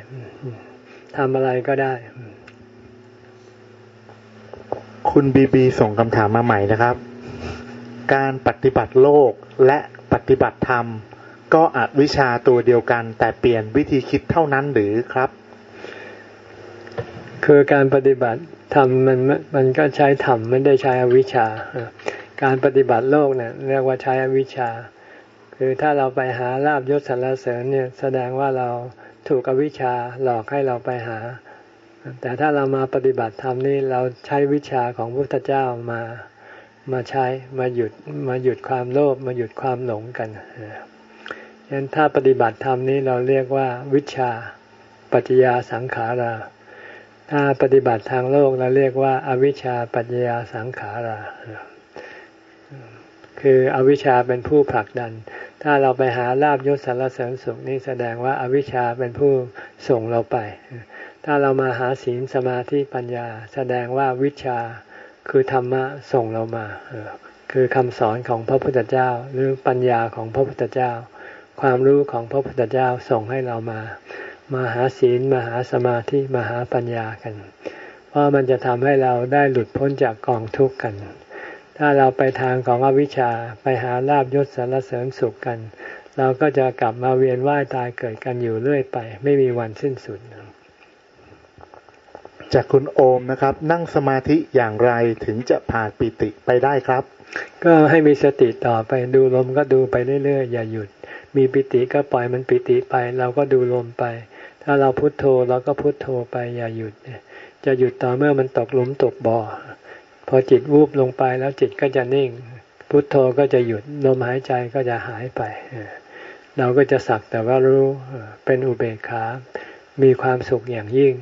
ทำอะไรก็ได้ คุณบีบีส่งคำถามมาใหม่นะครับ การปฏิบัติโลกและปฏิบัติธรรม ก็อวิชาตัวเดียวกัน แต่เปลี่ยนวิธีคิดเท่านั้นหรือครับ คือการปฏิบัติธรรมมันมันก็ใช้ธรรมไม่ได้ใช้อวิชชาการปฏิบัติโลกเนี่ยเรียกว่าใช้อวิชชา คือถ้าเราไปหาลาบยศสรรเสริญเนี่ยแสดงว่าเราถูกอวิชชาหลอกให้เราไปหา แต่ถ้าเรามาปฏิบัติธรรมนี่เราใช้วิชาของพระพุทธเจ้ามามาใช้มาหยุดมาหยุดความโลภมาหยุดความหลงกันฉะนั้นถ้าปฏิบัติธรรมนี้เราเรียกว่าวิชาปัจจยาสังขารา ถ้าปฏิบัติทางโลกเราเรียกว่าอาวิชชาปัญญาสังขารา คืออวิชชาเป็นผู้ผลักดัน ถ้าเราไปหาลาบยศสารเสริญสุขนี่แสดงว่าอาวิชชาเป็นผู้ส่งเราไป ถ้าเรามาหาศีลสมาธิปัญญา แสดงว่าวิชาคือธรรมะส่งเรามา คือคำสอนของพระพุทธเจ้า หรือปัญญาของพระพุทธเจ้า ความรู้ของพระพุทธเจ้าส่งให้เรามา มาหาศีลมาหาสมาธิมาหาปัญญากัน เพราะมันจะทำให้เราได้หลุดพ้นจากกองทุกข์กัน ถ้าเราไปทางของอวิชชาไปหาลาบยศสารเสริญสุขกัน เราก็จะกลับมาเวียนว่ายตายเกิดกันอยู่เรื่อยไป ไม่มีวันสิ้นสุด จากคุณโอมนะครับ นั่งสมาธิอย่างไรถึงจะผ่านปิติไปได้ครับ ก็ให้มีสติต่อไปดูลมก็ดูไปเรื่อยๆ อย่าหยุด มีปิติก็ปล่อยมันปิติไป เราก็ดูลมไป ถ้าเราพุโทโธเราก็พุโทโธไปอย่าหยุดจะหยุดต่อเมื่อมันตกหลุมตกบ่อพ อจิตวูบลงไปแล้วจิตก็จะนิ่ง พุทโธก็จะหยุดลมหายใจก็จะหายไป เราก็จะสักแต่ว่ารู้เป็นอุเบกขา มีความสุขอย่างยิ่ง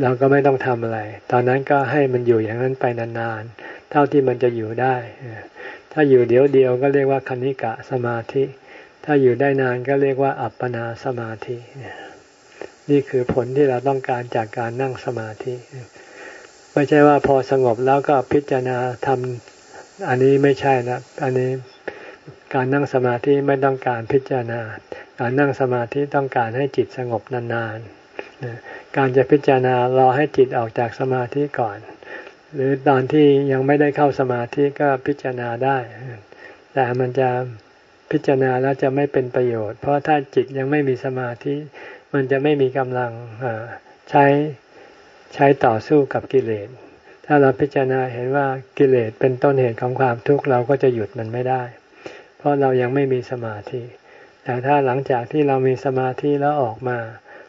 เราก็ไม่ต้องทำอะไร ตอนนั้นก็ให้มันอยู่อย่างนั้นไปนานๆ เท่าที่มันจะอยู่ได้ ถ้าอยู่เดียวเดียวก็เรียกว่าคณิกะสมาธิ ถ้าอยู่ได้นานก็เรียกว่าอัปปนาสมาธิ นี่คือผลที่เราต้องการจากการนั่งสมาธิ ไม่ใช่ว่าพอสงบแล้วก็พิจารณาทำอันนี้ไม่ใช่นะอันนี้การนั่งสมาธิไม่ต้องการพิจารณา การนั่งสมาธิต้องการให้จิตสงบนานๆ การจะพิจารณารอให้จิตออกจากสมาธิก่อน หรือตอนที่ยังไม่ได้เข้าสมาธิก็พิจารณาได้ แต่มันจะพิจารณาแล้วจะไม่เป็นประโยชน์ เพราะถ้าจิตยังไม่มีสมาธิ มันจะไม่มีกำลังใช้ ใช้ต่อสู้กับกิเลส ถ้าเราพิจารณาเห็นว่ากิเลสเป็นต้นเหตุของความทุกข์เราก็จะหยุดมันไม่ได้ เพราะเรายังไม่มีสมาธิ แต่ถ้าหลังจากที่เรามีสมาธิแล้วออกมา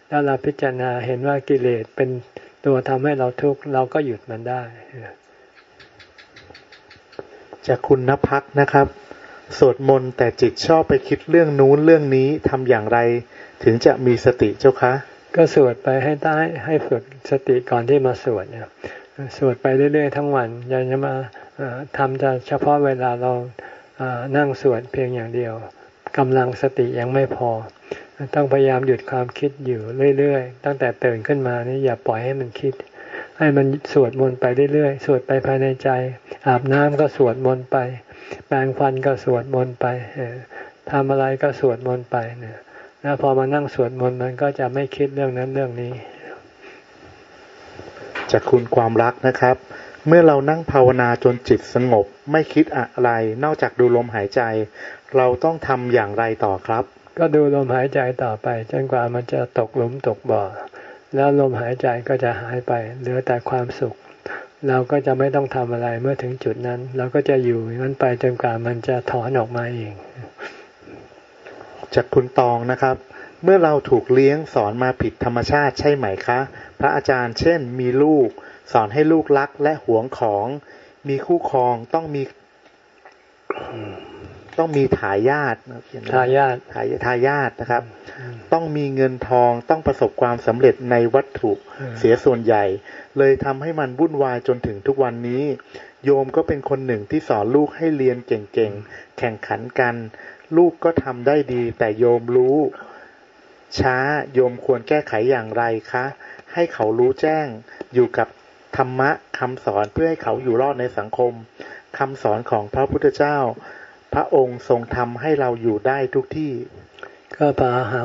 แล้วเราพิจารณาเห็นว่ากิเลสเป็นตัวทำให้เราทุกข์เราก็หยุดมันได้จากคุณนภักนะครับ สวดมนต์แต่จิตชอบไปคิดเรื่องนู้นเรื่องนี้ทำอย่างไร ถึงจะมีสติเจ้าคะ ก็สวดไปให้ได้ให้ฝึกสติก่อนที่มาสวดเนี่ยสวดไปเรื่อยๆ ทั้งวันอย่าจะมาทำแต่เฉพาะเวลาเรานั่งสวดเพียงอย่างเดียวกำลังสติยังไม่พอ ต้องพยายามหยุดความคิดอยู่เรื่อยๆ ตั้งแต่ตื่นขึ้นมานี่อย่าปล่อยให้มันคิด ให้มันสวดมนต์ไปเรื่อยๆ สวดไปภายในใจ อาบน้ำก็สวดมนต์ไป แปรงฟันก็สวดมนต์ไปทำอะไรก็สวดมนต์ไปเนี่ย แล้วพอมานั่งสวดมนต์มันก็จะไม่คิดเรื่องนั้นเรื่องนี้ จากคุณความรักนะครับ เมื่อเรานั่งภาวนาจนจิตสงบ ไม่คิดอะไร นอกจากดูลมหายใจ เราต้องทำอย่างไรต่อครับ ก็ดูลมหายใจต่อไป จนกว่ามันจะตกหลุมตกบ่อ แล้วลมหายใจก็จะหายไป เหลือแต่ความสุข เราก็จะไม่ต้องทำอะไรเมื่อถึงจุดนั้น เราก็จะอยู่นั้นไปจนกว่ามันจะถอนออกมาเอง จากคุณตองนะครับ เมื่อเราถูกเลี้ยงสอนมาผิดธรรมชาติใช่ไหมคะ พระอาจารย์เช่น มีลูก สอนให้ลูกรักและหวงของ มีคู่ครองต้องมีต้องมีทายาททายาททายาทนะครับ ต้องมีเงินทองต้องประสบความสำเร็จในวัตถุเสียส่วนใหญ่ เลยทำให้มันวุ่นวายจนถึงทุกวันนี้ โยมก็เป็นคนหนึ่งที่สอนลูกให้เรียนเก่งๆ แข่งขันกัน ลูกก็ทำได้ดี แต่โยมรู้ ช้าโยมควรแก้ไขอย่างไรคะ ให้เขารู้แจ้งอยู่กับธรรมะคำสอนเพื่อให้เขาอยู่รอดในสังคมคำสอนของพระพุทธเจ้า พระองค์ทรงทำให้เราอยู่ได้ทุกที่ ก็พาหา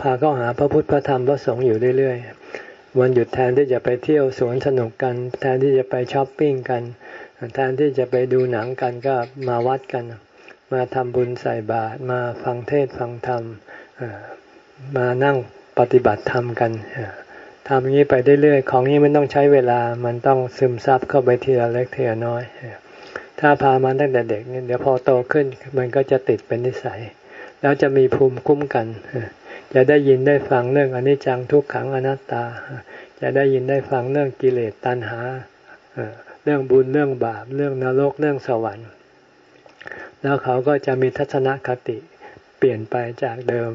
พาเข้าหาพระพุทธพระธรรมพระสงฆ์อยู่เรื่อยๆ วันหยุดแทนที่จะไปเที่ยวสวนสนุกกัน แทนที่จะไปช้อปปิ้งกัน แทนที่จะไปดูหนังกันก็มาวัดกัน มาทำบุญใส่บาตรมาฟังเทศฟังธรรมมานั่งปฏิบัติธรรมกันทำอย่างนี้ไปเรื่อยๆของนี้มันต้องใช้เวลามันต้องซึมซับเข้าไปทีละเล็กทีละน้อย ถ้าพามันตั้งแต่เด็กเนี่ยเดี๋ยวพอโตขึ้นมันก็จะติดเป็นนิสัย แล้วจะมีภูมิคุ้มกันจะได้ยินได้ฟังเรื่องอนิจจังทุกขังอนัตตา จะได้ยินได้ฟังเรื่องกิเลสตัณหาเรื่องบุญเรื่องบาป เรื่องนรกเรื่องสวรรค์ แล้วเขาก็จะมีทัศนคติเปลี่ยนไปจากเดิม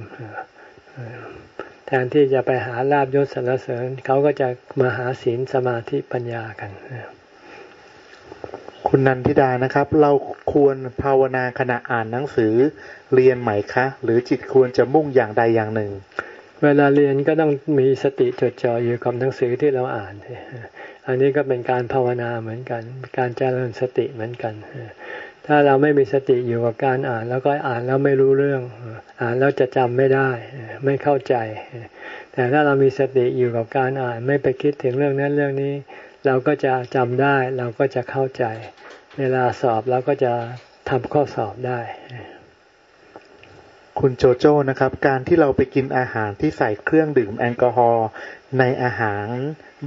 แทนที่จะไปหาลาบยศสรรเสริญ เขาก็จะมาหาศีลสมาธิปัญญากันคุณนันทิดานะครับ เราควรภาวนาขณะอ่านหนังสือเรียนไหมคะ หรือจิตควรจะมุ่งอย่างใดอย่างหนึ่ง เวลาเรียนก็ต้องมีสติจดจ่ออยู่กับหนังสือที่เราอ่าน อันนี้ก็เป็นการภาวนาเหมือนกัน การเจริญสติเหมือนกัน ถ้าเราไม่มีสติอยู่กับการอ่าน แล้วก็อ่านแล้วไม่รู้เรื่อง อ่านแล้วจะจำไม่ได้ ไม่เข้าใจ แต่ถ้าเรามีสติอยู่กับการอ่าน ไม่ไปคิดถึงเรื่องนั้นเรื่องนี้ เราก็จะจำได้ เราก็จะเข้าใจ เวลาสอบเราก็จะทำข้อสอบได้ คุณโจโจ้นะครับ การที่เราไปกินอาหารที่ใส่เครื่องดื่มแอลกอฮอล์ในอาหาร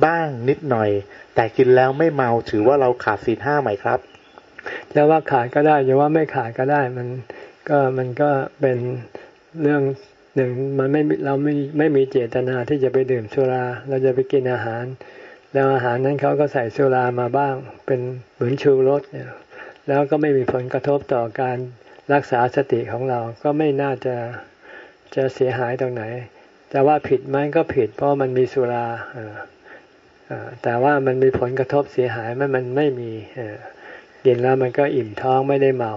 บ้างนิดหน่อย แต่กินแล้วไม่เมาถือว่าเราขาดศีลห้าไหมครับ จะว่าขาดก็ได้จะว่าไม่ขาดก็ได้ มันก็มันก็เป็นเรื่องหนึ่งมันไม่เราไม่ไม่มีเจตนาที่จะไปดื่มสุรา เราจะไปกินอาหาร แล้วอาหารนั้นเขาก็ใส่สุรามาบ้าง เป็นเหมือนชูรสเนี่ยแล้วก็ไม่มีผลกระทบต่อการรักษาสติของเราก็ไม่น่าจะจะเสียหายตรงไหนแต่ว่าผิดไหมก็ผิด เพราะมันมีสุราแต่ว่ามันมีผลกระทบเสียหายมันมันไม่มี กินแล้วมันก็อิ่มท้องไม่ได้เมา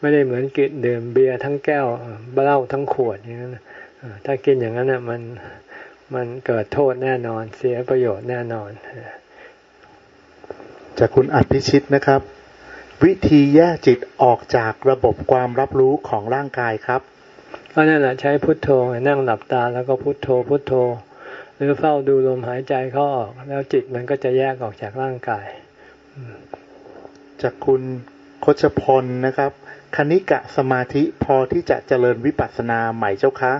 ไม่ได้เหมือนกินดื่มเบียร์ทั้งแก้วเหล้าทั้งขวดอย่างนั้นถ้ากินอย่างนั้นอะมันมันเกิดโทษแน่นอนเสียประโยชน์แน่นอน จากคุณอภิชิตนะครับ วิธีแยกจิตออกจากระบบความรับรู้ของร่างกายครับก็นั่นแหละใช้พุทโธนั่งหลับตาแล้วก็พุทโธพุทโธ หรือเฝ้าดูลมหายใจเข้าออก แล้วจิตมันก็จะแยกออกจากร่างกาย จากคุณคชพลนะครับ คณิกะสมาธิพอที่จะเจริญวิปัสสนาใหม่เจ้าคะ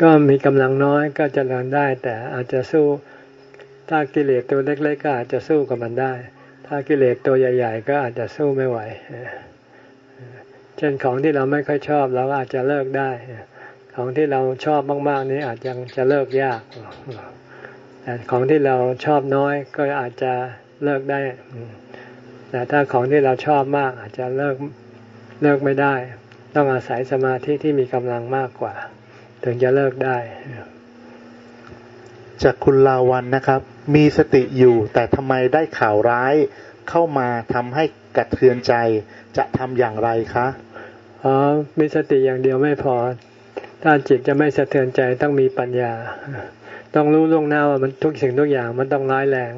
ก็มีกำลังน้อยก็เจริญได้ แต่อาจจะสู้ถ้ากิเลสตัวเล็ก ๆ ก็อาจจะสู้กับมันได้ ถ้ากิเลสตัวใหญ่ ๆ ก็อาจจะสู้ไม่ไหว เช่นของที่เราไม่ค่อยชอบเราอาจจะเลิกได้ ของที่เราชอบมาก ๆ นี้อาจจะจะเลิกยากแแต่ของที่เราชอบน้อยก็อาจจะเลิกได้ แต่ถ้าของที่เราชอบมากอาจจะเลิกเลิกไม่ได้ ต้องอาศัยสมาธิที่มีกำลังมากกว่า ถึงจะเลิกได้ จากคุณลาวันนะครับ มีสติอยู่แต่ทำไมได้ข่าวร้ายเข้ามาทำให้กระเทือนใจจะทำอย่างไรคะอ๋อมีสติอย่างเดียวไม่พอ ถ้าจิตจะไม่สะเทือนใจต้องมีปัญญา ต้องรู้ล่วงหน้าว่ามันทุกสิ่งทุกอย่างมันต้องร้ายแรง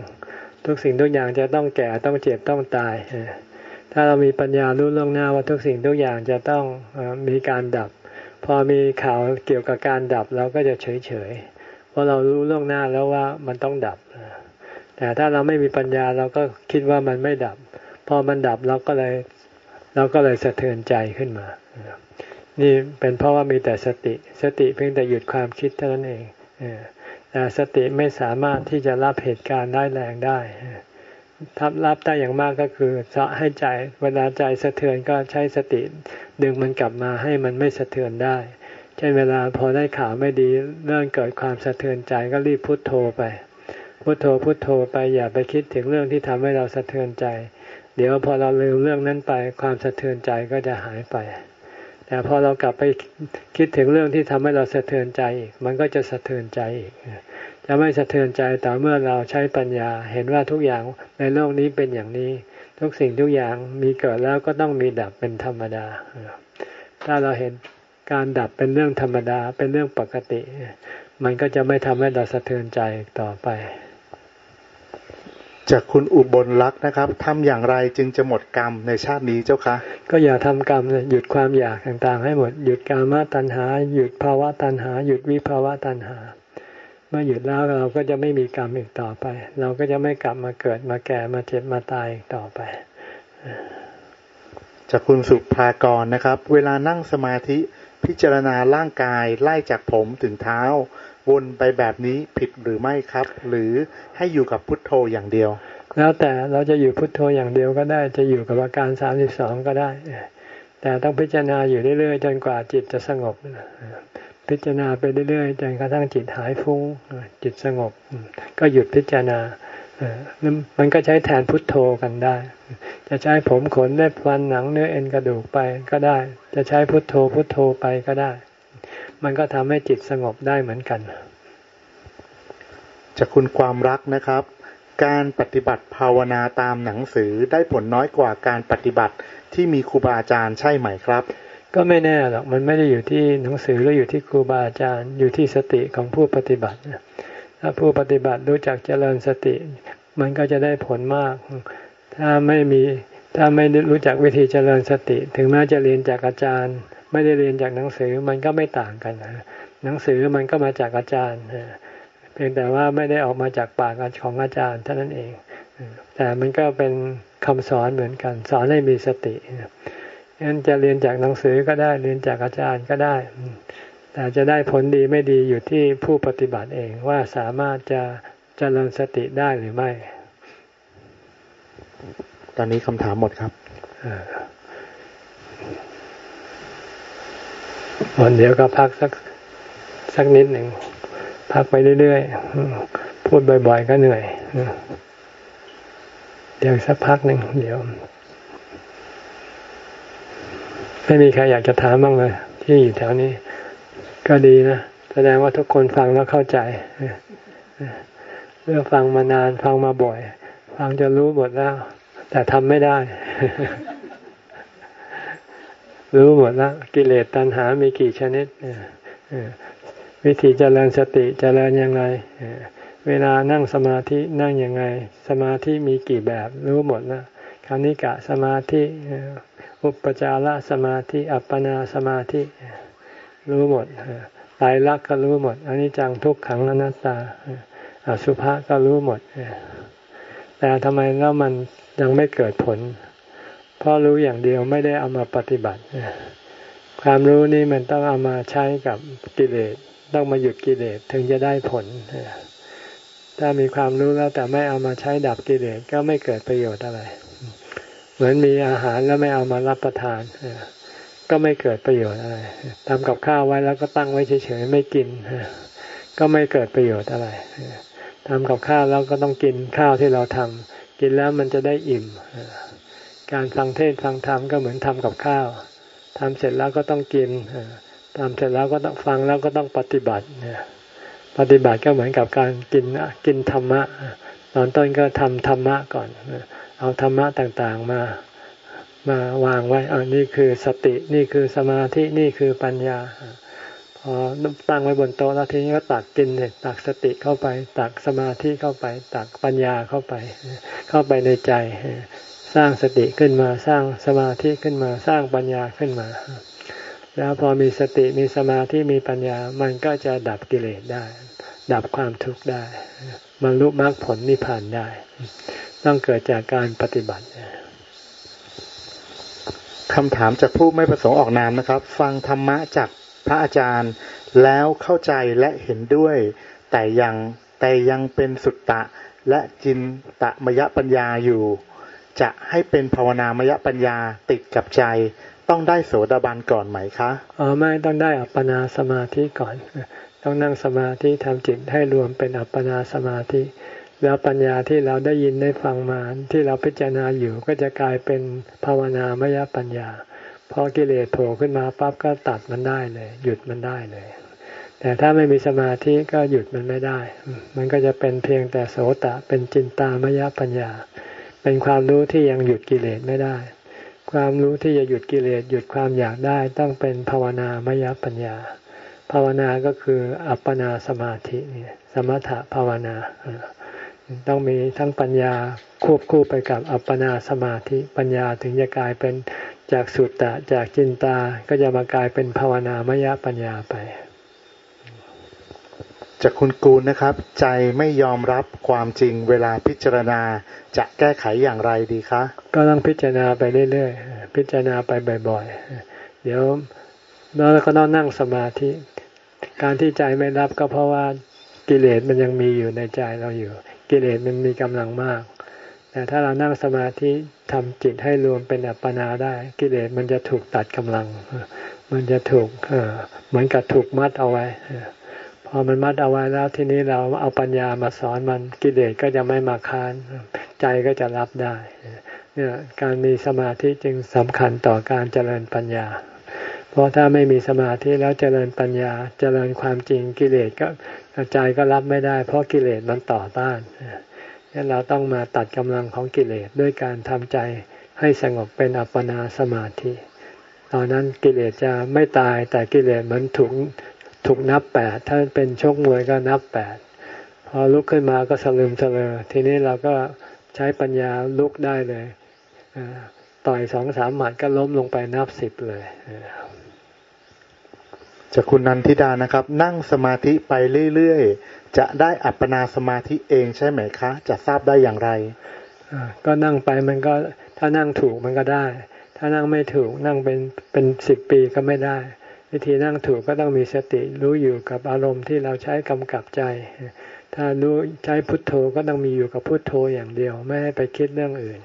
ทุกสิ่งทุกอย่างจะต้องแก่ต้องเจ็บต้องตาย ถ้าเรามีปัญญารู้ล่วงหน้าว่าทุกสิ่งทุกอย่างจะต้องมีการดับ พอมีข่าวเกี่ยวกับการดับเราก็จะเฉยเฉยเพราะเรารู้ล่วงหน้าแล้วว่ามันต้องดับ แต่ถ้าเราไม่มีปัญญาเราก็คิดว่ามันไม่ดับ พอมันดับเราก็เลยเราก็เลยสะเทือนใจขึ้นมา นี่เป็นเพราะว่ามีแต่สติ สติเพียงแต่หยุดความคิดเท่านั้นเอง แต่สติไม่สามารถที่จะรับเหตุการณ์ได้แรงได้ทับรับได้อย่างมากก็คือจะให้ใจเวลาใจสะเทือนก็ใช้สติ ดึงมันกลับมาให้มันไม่สะเทือนได้ เช่นเวลาพอได้ข่าวไม่ดีเรื่องเกิดความสะเทือนใจก็รีบพุโทโธไป พุโทโธพุโทโธไปอย่าไปคิดถึงเรื่องที่ทำให้เราสะเทือนใจ เดี๋ยวพอเราลืมเรื่องนั้นไป ความสะเทือนใจก็จะหายไป แต่พอเรากลับไปคิดถึงเรื่องที่ทำให้เราสะเทือนใจอีกมันก็จะสะเทือนใจอีกจะไม่สะเทือนใจแต่เมื่อเราใช้ปัญญาเห็นว่าทุกอย่างในโลกนี้เป็นอย่างนี้ ทุกสิ่งทุกอย่างมีเกิดแล้วก็ต้องมีดับเป็นธรรมดา ถ้าเราเห็นการดับเป็นเรื่องธรรมดาเป็นเรื่องปกติ มันก็จะไม่ทำให้เราสะเทือนใจต่อไป จากคุณอุบลรักนะครับทำอย่างไรจึงจะหมดกรรมในชาตินี้เจ้าคะก็อย่าทำกรรมหยุดความอยากต่างๆ ให้หมดหยุดกามาตัณหา หยุดภาวะตัณหา หยุดวิภาวะตัณหา เมื่อหยุดแล้วเราก็จะไม่มีกรรมอีกต่อไป เราก็จะไม่กลับมาเกิดมาแก่มาเจ็บมาตายอีกต่อไปจากคุณสุภากรนะครับ เวลานั่งสมาธิพิจารณาร่างกายไล่จากผมถึงเท้า วนไปแบบนี้ผิดหรือไม่ครับ หรือให้อยู่กับพุทโธอย่างเดียว แล้วแต่เราจะอยู่พุทโธอย่างเดียวก็ได้ จะอยู่กับอาการสามสิบสองก็ได้ แต่ต้องพิจารณาอยู่เรื่อยๆจนกว่าจิตจะสงบ พิจารณาไปเรื่อยๆจนกระทั่งจิตหายฟุ้งจิตสงบ ก็หยุดพิจารณามันก็ใช้แทนพุทโธกันได้ จะใช้ผมขนเล็บฟันหนังเนื้อเอ็นกระดูกไปก็ได้ จะใช้พุทโธพุทโธไปก็ได้ มันก็ทำให้จิตสงบได้เหมือนกันจากคุณความรักนะครับ การปฏิบัติภาวนาตามหนังสือได้ผลน้อยกว่าการปฏิบัติที่มีครูบาอาจารย์ใช่ไหมครับ ก็ไม่แน่หรอกมันไม่ได้อยู่ที่หนังสือหรืออยู่ที่ครูบาอาจารย์ อยู่ที่สติของผู้ปฏิบัติถ้าผู้ปฏิบัติรู้จักเจริญสติ มันก็จะได้ผลมาก ถ้าไม่มีถ้าไม่รู้จักวิธีเจริญสติ ถึงแม้จะเรียนจากอาจารย์ ไม่ได้เรียนจากหนังสือมันก็ไม่ต่างกันนะหนังสือมันก็มาจากอาจารย์เพียงแต่ว่าไม่ได้ออกมาจากปากของอาจารย์เท่านั้นเอง แต่มันก็เป็นคำสอนเหมือนกัน สอนให้มีสติงั้นจะเรียนจากหนังสือก็ได้เรียนจากอาจารย์ก็ได้ แต่จะได้ผลดีไม่ดีอยู่ที่ผู้ปฏิบัติเองว่าสามารถจะจะเจริญสติได้หรือไม่ ตอนนี้คำถามหมดครับ วันเดี๋ยวก็พักสักสักนิดหนึ่ง พักไปเรื่อยๆ พูดบ่อยๆ ก็เหนื่อย เดี๋ยวสักพักหนึ่งเดี๋ยว ไม่มีใครอยากจะถามบ้างเลย ที่อยู่แถวนี้ ก็ดีนะ แสดงว่าทุกคนฟังแล้วเข้าใจเรื่องฟังมานานฟังมาบ่อย ฟังจะรู้หมดแล้ว แต่ทำไม่ได้ รู้หมดแล้วกิเลสตัณหา มีกี่ชนิดวิธีเจริญสติเจริญยังไงเวลานั่งสมาธินั่งยังไง สมาธิมีกี่แบบ รู้หมดแล้วคานิกะสมาธิอุปจารสมาธิ อัปปนาสมาธิ รู้หมดตายรักก็รู้หมดอันนี้จังทุกขังอนัตตาอสุภะก็รู้หมดแต่ทำไมแล้วมันยังไม่เกิดผล เพราะรู้อย่างเดียวไม่ได้เอามาปฏิบัติ ความรู้นี่มันต้องเอามาใช้กับกิเลสต้องมาหยุดกิเลสถึงจะได้ผล ถ้ามีความรู้แล้วแต่ไม่เอามาใช้ดับกิเลสก็ไม่เกิดประโยชน์อะไร เหมือนมีอาหารแล้วไม่เอามารับประทานก็ไม่เกิดประโยชน์อะไรทำกับข้าวไว้แล้วก็ตั้งไว้เฉยๆไม่กินก็ไม่เกิดประโยชน์อะไรทำกับข้าวแล้วก็ต้องกินข้าวที่เราทำกินแล้วมันจะได้อิ่ม การฟังเทศฟังธรรมก็เหมือนทำกับข้าวทำเสร็จแล้วก็ต้องกินทำเสร็จแล้วก็ต้องฟังแล้วก็ต้องปฏิบัติปฏิบัติก็เหมือนกับการกินกินธรรมะ ตอนต้นก็ทำธรรมะก่อน เอาธรรมะต่างๆมามาวางไว้อันนี้คือสตินี่คือสมาธินี่คือปัญญาพอตั้งไว้บนโต๊ะแล้วทีนี้ก็ตักกินเนี่ยตักสติเข้าไป ตักสมาธิเข้าไป ตักปัญญาเข้าไป เข้าไปในใจ สร้างสติขึ้นมาสร้างสมาธิขึ้นมาสร้างปัญญาขึ้นมา แล้วพอมีสติมีสมาธิมีปัญญามันก็จะดับกิเลสได้ ดับความทุกข์ได้บรรลุมรรคผลนิพพานได้ ต้องเกิดจากการปฏิบัติคำถามจากผู้ไม่ประสงค์ออกนามนะครับ ฟังธรรมะจากพระอาจารย์ แล้วเข้าใจและเห็นด้วย แต่ยังแต่ยังเป็นสุตตะและจินตะมยปัญญาอยู่ จะให้เป็นภาวนามยปัญญาติดกับใจ ต้องได้โสดาบันก่อนไหมคะอ๋อไม่ต้องได้อัปปนาสมาธิก่อน ต้องนั่งสมาธิทำจิตให้รวมเป็นอัปปนาสมาธิ แล้วปัญญาที่เราได้ยินได้ฟังมาที่เราพิจารณาอยู่ก็จะกลายเป็นภาวนามยปัญญาพอกิเลสโผล่ขึ้นมาปั๊บก็ตัดมันได้เลย หยุดมันได้เลย แต่ถ้าไม่มีสมาธิก็หยุดมันไม่ได้ มันก็จะเป็นเพียงแต่โสตะเป็นจินตามยปัญญา เป็นความรู้ที่ยังหยุดกิเลสไม่ได้ ความรู้ที่จะหยุดกิเลสหยุดความอยากได้ต้องเป็นภาวนามยปัญญา ภาวนาก็คืออัปปนาสมาธินี่สมถะภาวนา ต้องมีทั้งปัญญาควบคู่ไปกับอัปปนาสมาธิปัญญาถึงจะกลายเป็นจากสุตตะจากจินตาก็จะมากลายเป็นภาวนามยปัญญาไป จากคุณกูลนะครับ ใจไม่ยอมรับความจริงเวลาพิจารณาจะแก้ไขอย่างไรดีคะก็ต้องพิจารณาไปเรื่อยๆพิจารณาไปบ่อยๆ เดี๋ยวแล้วก็ต้องนั่งสมาธิ การที่ใจไม่รับก็เพราะว่ากิเลสมันยังมีอยู่ในใจเราอยู่ กิเลสมันมีกำลังมาก แต่ถ้าเรานั่งสมาธิทำจิตให้รวมเป็นอัปปนาได้ กิเลสมันจะถูกตัดกำลัง มันจะถูกเหมือนกับถูกมัดเอาไว้ พอมันมัดเอาไว้แล้วทีนี้เราเอาปัญญามาสอนมันกิเลสก็จะไม่มาค้านใจก็จะรับได้เนี่ยการมีสมาธิจึงสำคัญต่อการเจริญปัญญา เพราะถ้าไม่มีสมาธิแล้วเจริญปัญญา เจริญความจริงกิเลสก็ใจก็รับไม่ได้ เพราะกิเลสมันต่อต้านงั้นเราต้องมาตัดกำลังของกิเลสด้วยการทำใจให้สงบเป็นอัปปนาสมาธิ ตอนนั้นกิเลสจะไม่ตายแต่กิเลสมันถูก ถูกนับแปดถ้าเป็นชกมวยก็นับแปดพอลุกขึ้นมาก็สลืมสลือทีนี้เราก็ใช้ปัญญาลุกได้เลยต่อยสองสามหมัดก็ล้มลงไปนับสิบเลยจากคุณนันทิดานะครับ นั่งสมาธิไปเรื่อยๆ จะได้อัปปนาสมาธิเองใช่ไหมคะ จะทราบได้อย่างไรก็นั่งไปมันก็ถ้านั่งถูกมันก็ได้ ถ้านั่งไม่ถูกนั่งเป็นเป็นสิบปีก็ไม่ได้ วิธีนั่งถูกก็ต้องมีสติรู้อยู่กับอารมณ์ที่เราใช้กำกับใจ ถ้ารู้ใช้พุทโธก็ต้องมีอยู่กับพุทโธอย่างเดียว ไม่ให้ไปคิดเรื่องอื่น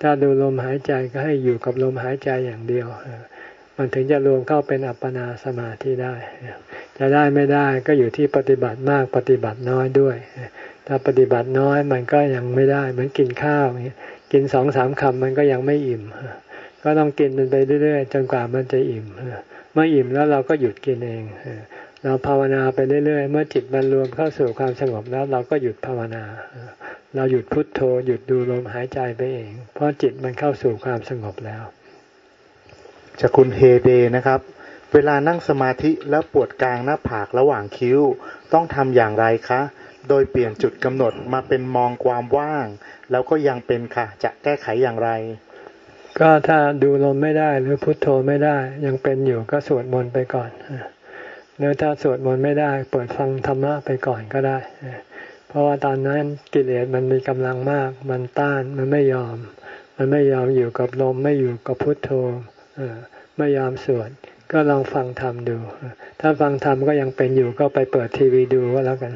ถ้าดูลมหายใจก็ให้อยู่กับลมหายใจอย่างเดียว มันถึงจะรวมเข้าเป็นอัปปนาสมาธิได้ จะได้ไม่ได้ก็อยู่ที่ปฏิบัติมากปฏิบัติน้อยด้วย ถ้าปฏิบัติน้อยมันก็ยังไม่ได้ เหมือนกินข้าวกินสองสามคำมันก็ยังไม่อิ่ม ก็ต้องกินมันไปเรื่อยๆจนกว่ามันจะอิ่มเมื่ออิ่มแล้วเราก็หยุดกินเองเราภาวนาไปเรื่อยๆ เมื่อจิตมันรวมเข้าสู่ความสงบแล้ว เราก็หยุดภาวนา เราหยุดพุดโทโธหยุดดูลมหายใจไปเอง เพราะจิตมันเข้าสู่ความสงบแล้ว จากคุณเฮเดนะครับ เวลานั่งสมาธิแล้วปวดกลางหน้าผากระหว่างคิ้ว ต้องทำอย่างไรคะ โดยเปลี่ยนจุดกำหนดมาเป็นมองความว่าง แล้วก็ยังเป็นค่ะ จะแก้ไขอย่างไร ก็ถ้าดูลมไม่ได้หรือพุโทโธไม่ได้ ยังเป็นอยู่ก็สวดมนต์ไปก่อนหรือถ้าสวดมนต์ไม่ได้ เปิดฟังธรรมะไปก่อนก็ได้ เพราะว่าตอนนั้นกิเลสมันมีกำลังมาก มันต้านมันไม่ยอม มันไม่ยอมอยู่กับลมไม่อยู่กับพุโทโธไม่ยอมสวด ก็ลองฟังธรรมดู ถ้าฟังธรรมก็ยังเป็นอยู่ก็ไปเปิดทีวีดูก็แล้วกัน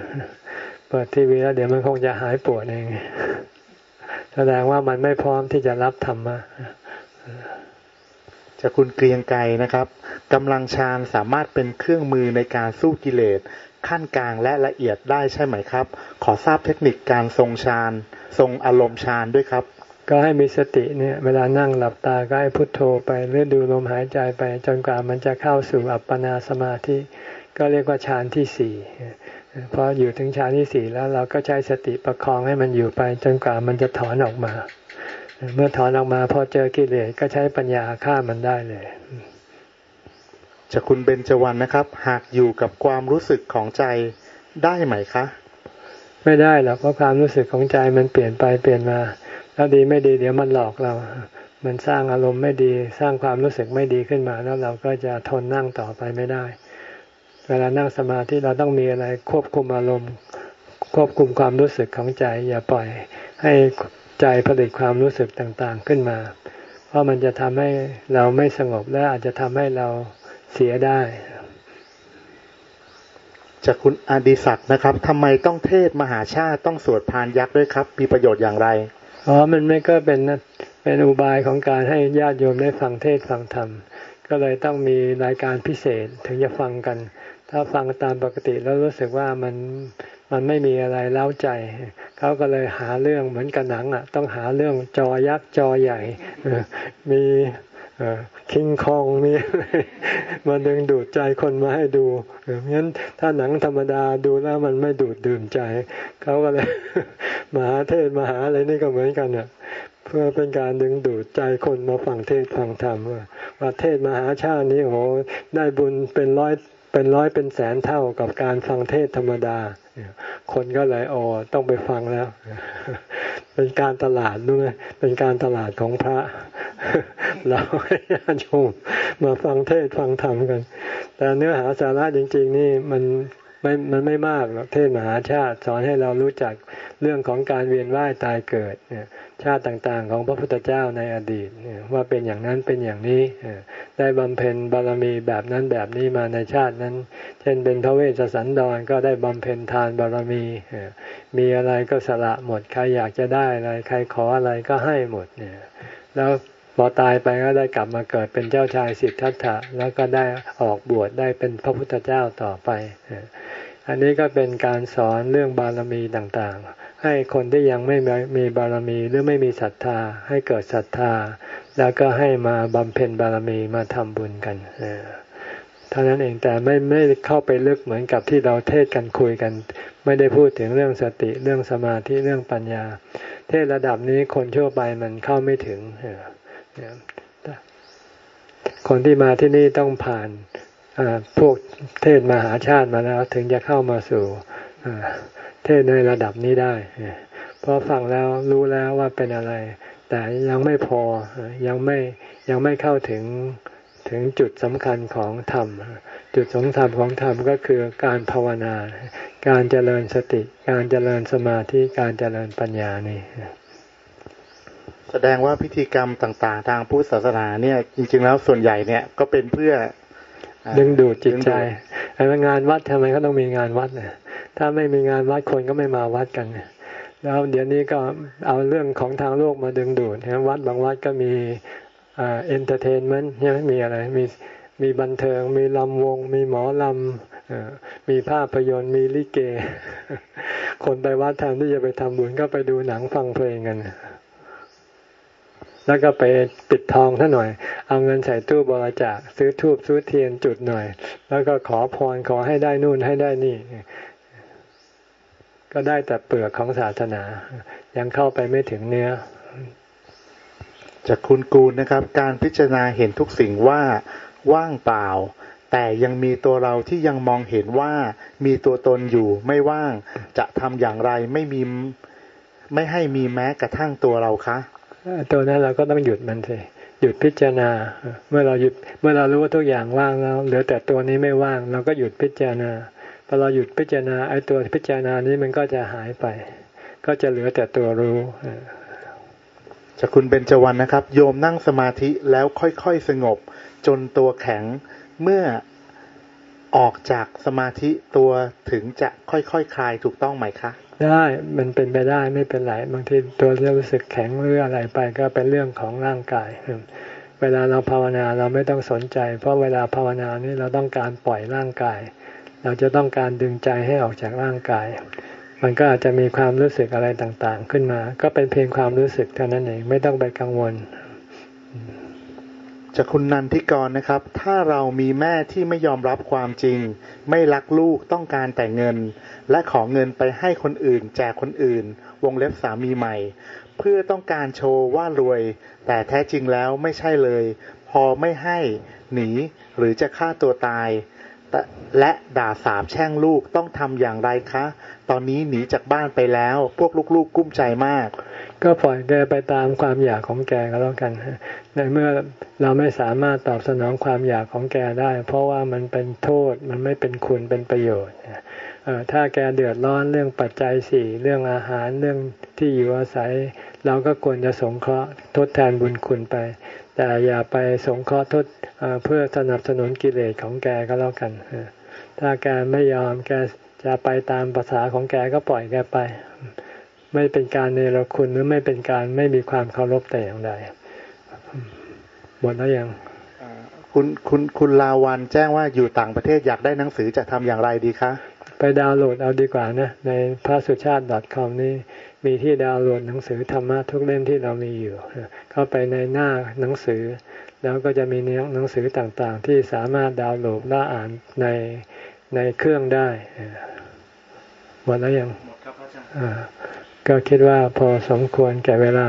เปิดทีวีแล้วเดี๋ยวมันคงจะหายปวดเอง แสดงว่ามันไม่พร้อมที่จะรับธรรมะ จะคุณเกรียงไกรนะครับกำลังฌานสามารถเป็นเครื่องมือในการสู้กิเลส ขั้นกลางและละเอียดได้ใช่ไหมครับ ขอทราบเทคนิคการทรงฌานทรงอารมณ์ฌานด้วยครับ ก็ให้มีสติเนี่ยเวลานั่งหลับตาก็ให้พุทโธไปหรือดูลมหายใจไปจนกว่ามันจะเข้าสู่อัปปนาสมาธิ ก็เรียกว่าฌานที่สี่พออยู่ถึงฌานที่สี่แล้วเราก็ใช้สติประคองให้มันอยู่ไป จนกว่ามันจะถอนออกมา เมื่อถอนออกมาพอเจอกิเลสก็ใช้ปัญญาฆ่ามันได้เลยจากคุณเบญจวรรณนะครับ หากอยู่กับความรู้สึกของใจได้ไหมคะ ไม่ได้หรอกเพราะความรู้สึกของใจมันเปลี่ยนไปเปลี่ยนมา แล้วดีไม่ดีเดี๋ยวมันหลอกเรา มันสร้างอารมณ์ไม่ดี สร้างความรู้สึกไม่ดีขึ้นมา แล้วเราก็จะทนนั่งต่อไปไม่ได้ เวลานั่งสมาธิเราต้องมีอะไรควบคุมอารมณ์ ควบคุมความรู้สึกของใจ อย่าปล่อยให้ ใจผลิตความรู้สึกต่างๆขึ้นมา เพราะมันจะทำให้เราไม่สงบและอาจจะทำให้เราเสียได้ จากคุณอดิศักดิ์นะครับทำไมต้องเทศมหาชาติต้องสวดพานยักษ์ด้วยครับ มีประโยชน์อย่างไรอ๋อมันไม่ก็เป็นเป็นอุบายของการให้ญาติโยมได้ฟังเทศฟังธรรม ก็เลยต้องมีรายการพิเศษถึงจะฟังกัน ถ้าฟังตามปกติแล้วรู้สึกว่ามัน มันไม่มีอะไรเล้าใจ เขาก็เลยหาเรื่องเหมือนกับหนังอะ ต้องหาเรื่องจอยักษ์จอใหญ่มีคิงคองนี่มาดึงดูดใจคนมาให้ดูงั้นถ้าหนังธรรมดาดูแล้วมันไม่ดูดดื่มใจ เขาก็เลยมหาเทศมหาอะไรนี่ก็เหมือนกันเนี่ยเพื่อเป็นการดึงดูดใจคนมาฟังเทศฟังธรรมว่าเทศมหาชาตินี้โอ้ได้บุญเป็นร้อย เป็นร้อยเป็นแสนเท่ากับการฟังเทศธรรมดา คนก็เลยโอ้ต้องไปฟังแล้ว เป็นการตลาดด้วยเป็นการตลาดของพระ เราให้ญาติโยมมาฟังเทศฟังธรรมกัน แต่เนื้อหาสาระจริง ๆ นี่มัน ไม่มันไม่มากหรอกเทศมหาชาติสอนให้เรารู้จักเรื่องของการเวียนว่ายตายเกิดชาติต่างๆ ของพระพุทธเจ้าในอดีตว่าเป็นอย่างนั้นเป็นอย่างนี้ได้บำเพ็ญบารมีแบบนั้นแบบนี้มาในชาตินั้น เช่นเป็นพระเวชสันดรก็ได้บำเพ็ญทานบารมี มีอะไรก็สละหมดใครอยากจะได้อะไรใครขออะไรก็ให้หมดเนี่ยแล้วพอตายไปก็ได้กลับมาเกิดเป็นเจ้าชายสิทธัตถะแล้วก็ได้ออกบวชได้เป็นพระพุทธเจ้าต่อไป อันนี้ก็เป็นการสอนเรื่องบารมีต่างๆ ให้คนที่ยังไม่มีบารมีหรือไม่มีศรัทธา ให้เกิดศรัทธา แล้วก็ให้มาบำเพ็ญบารมีมาทำบุญกันเท่านั้นเองแต่ไม่ไม่เข้าไปลึกเหมือนกับที่เราเทศกันคุยกัน ไม่ได้พูดถึงเรื่องสติเรื่องสมาธิเรื่องปัญญา เทศระดับนี้คนทั่วไปมันเข้าไม่ถึงคนที่มาที่นี่ต้องผ่าน พวกเทศมหาชาติมาแล้ว ถึงจะเข้ามาสู่เทศในระดับนี้ได้ เพราะฟังแล้วรู้แล้วว่าเป็นอะไร แต่ยังไม่พอยังไม่ยังไม่เข้าถึงถึงจุดสำคัญของธรรม จุดสำคัญของธรรมก็คือการภาวนา การเจริญสติ การเจริญสมาธิ การเจริญปัญญานี่แสดงว่าพิธีกรรมต่าง ๆ ทางพุทธศาสนาเนี่ยจริง ๆ แล้วส่วนใหญ่เนี่ยก็เป็นเพื่อ ดึงดูดจิตใจไอ้งานวัดทำไมก็ต้องมีงานวัดเนี่ยถ้าไม่มีงานวัดคนก็ไม่มาวัดกันแล้วเดี๋ยวนี้ก็เอาเรื่องของทางโลกมาดึงดูดนะวัดบางวัดก็มีอ่า entertainment ใช่ไหมมีอะไร มีมีบันเทิง มีรำวง มีหมอลำมีภาพยนตร์ มีลิเก คนไปวัดแทนที่จะไปทำบุญก็ไปดูหนังฟังเพลงกัน แล้วก็ไปปิดทองท่าหน่อย เอาเงินใส่ตู้บริจาคซื้อทูบซื้อเทียนจุดหน่อย แล้วก็ขอพรขอให้ได้นู่นให้ได้นี่ ก็ได้แต่เปลือกของศาสนา ยังเข้าไปไม่ถึงเนื้อ จากคุณกูลนะครับ การพิจารณาเห็นทุกสิ่งว่าว่างเปล่า แต่ยังมีตัวเราที่ยังมองเห็นว่ามีตัวตนอยู่ไม่ว่างจะทำอย่างไรไม่มีไม่ให้มีแม้กระทั่งตัวเราคะ ตัวนั้นเราก็ต้องหยุดมันสิหยุดพิจารณา เมื่อเราหยุดเมื่อเรารู้ว่าทุกอย่างว่างแล้วเหลือแต่ตัวนี้ไม่ว่าง เราก็หยุดพิจารณาพอเราหยุดพิจารณาไอ้ตัวพิจารณานี้มันก็จะหายไป ก็จะเหลือแต่ตัวรู้จากคุณเบญจวรรณนะครับ โยมนั่งสมาธิแล้วค่อยๆสงบ จนตัวแข็งเมื่อออกจากสมาธิตัวถึงจะค่อยๆคคลายถูกต้องไหมคะ ได้มันเป็นไปได้ไม่เป็นไรบางทีตัวเรารู้สึกแข็งหรืออะไรไปก็เป็นเรื่องของร่างกาย เวลาเราภาวนาเราไม่ต้องสนใจ เพราะเวลาภาวนานี่เราต้องการปล่อยร่างกาย เราจะต้องการดึงใจให้ออกจากร่างกาย มันก็อาจจะมีความรู้สึกอะไรต่างๆ ขึ้นมา ก็เป็นเพียงความรู้สึกเท่านั้นเองไม่ต้องไปกังวล จากคุณนันทิกรนะครับ ถ้าเรามีแม่ที่ไม่ยอมรับความจริง ไม่รักลูกต้องการแต่เงิน และขอเงินไปให้คนอื่นแจกคนอื่น วงเล็บสามีใหม่ เพื่อต้องการโชว์ว่ารวย แต่แท้จริงแล้วไม่ใช่เลย พอไม่ให้หนีหรือจะฆ่าตัวตาย และด่าสาบแช่งลูกต้องทำอย่างไรคะ ตอนนี้หนีจากบ้านไปแล้ว พวกลูกๆกุ้มใจมาก ก็ปล่อยแกไปตามความอยากของแกก็แล้วกัน ในเมื่อเราไม่สามารถตอบสนองความอยากของแกได้ เพราะว่ามันเป็นโทษมันไม่เป็นคุณเป็นประโยชน์ถ้าแกเดือดร้อนเรื่องปัจจัยสี่เรื่องอาหารเรื่องที่อยู่อาศัย เราก็ควรจะสงเคราะห์ทดแทนบุญคุณไป แต่อย่าไปสงเคราะห์ทดเพื่อสนับสนุนกิเลสของแกก็แล้วกัน ถ้าแกไม่ยอมแกจะไปตามภาษาของแกก็ปล่อยแกไป ไม่เป็นการเนรคุณหรือไม่เป็นการไม่มีความเคารพแต่อย่างใด หมดแล้วยังคุณคุณคุณลาวันแจ้งว่าอยู่ต่างประเทศอยากได้หนังสือจะทำอย่างไรดีคะ ไปดาวน์โหลดเอาดีกว่านะ ในพระสุชาติ .com นี่มีที่ดาวน์โหลดหนังสือธรรมะทุกเล่มที่เรามีอยู่ เข้าไปในหน้าหนังสือ แล้วก็จะมีเนื้อหนังสือต่างๆ ที่สามารถดาวน์โหลดและอ่านในในเครื่องได้หมดแล้วยังหมดครับอาจารย์ก็คิดว่าพอสมควรแก่เวลา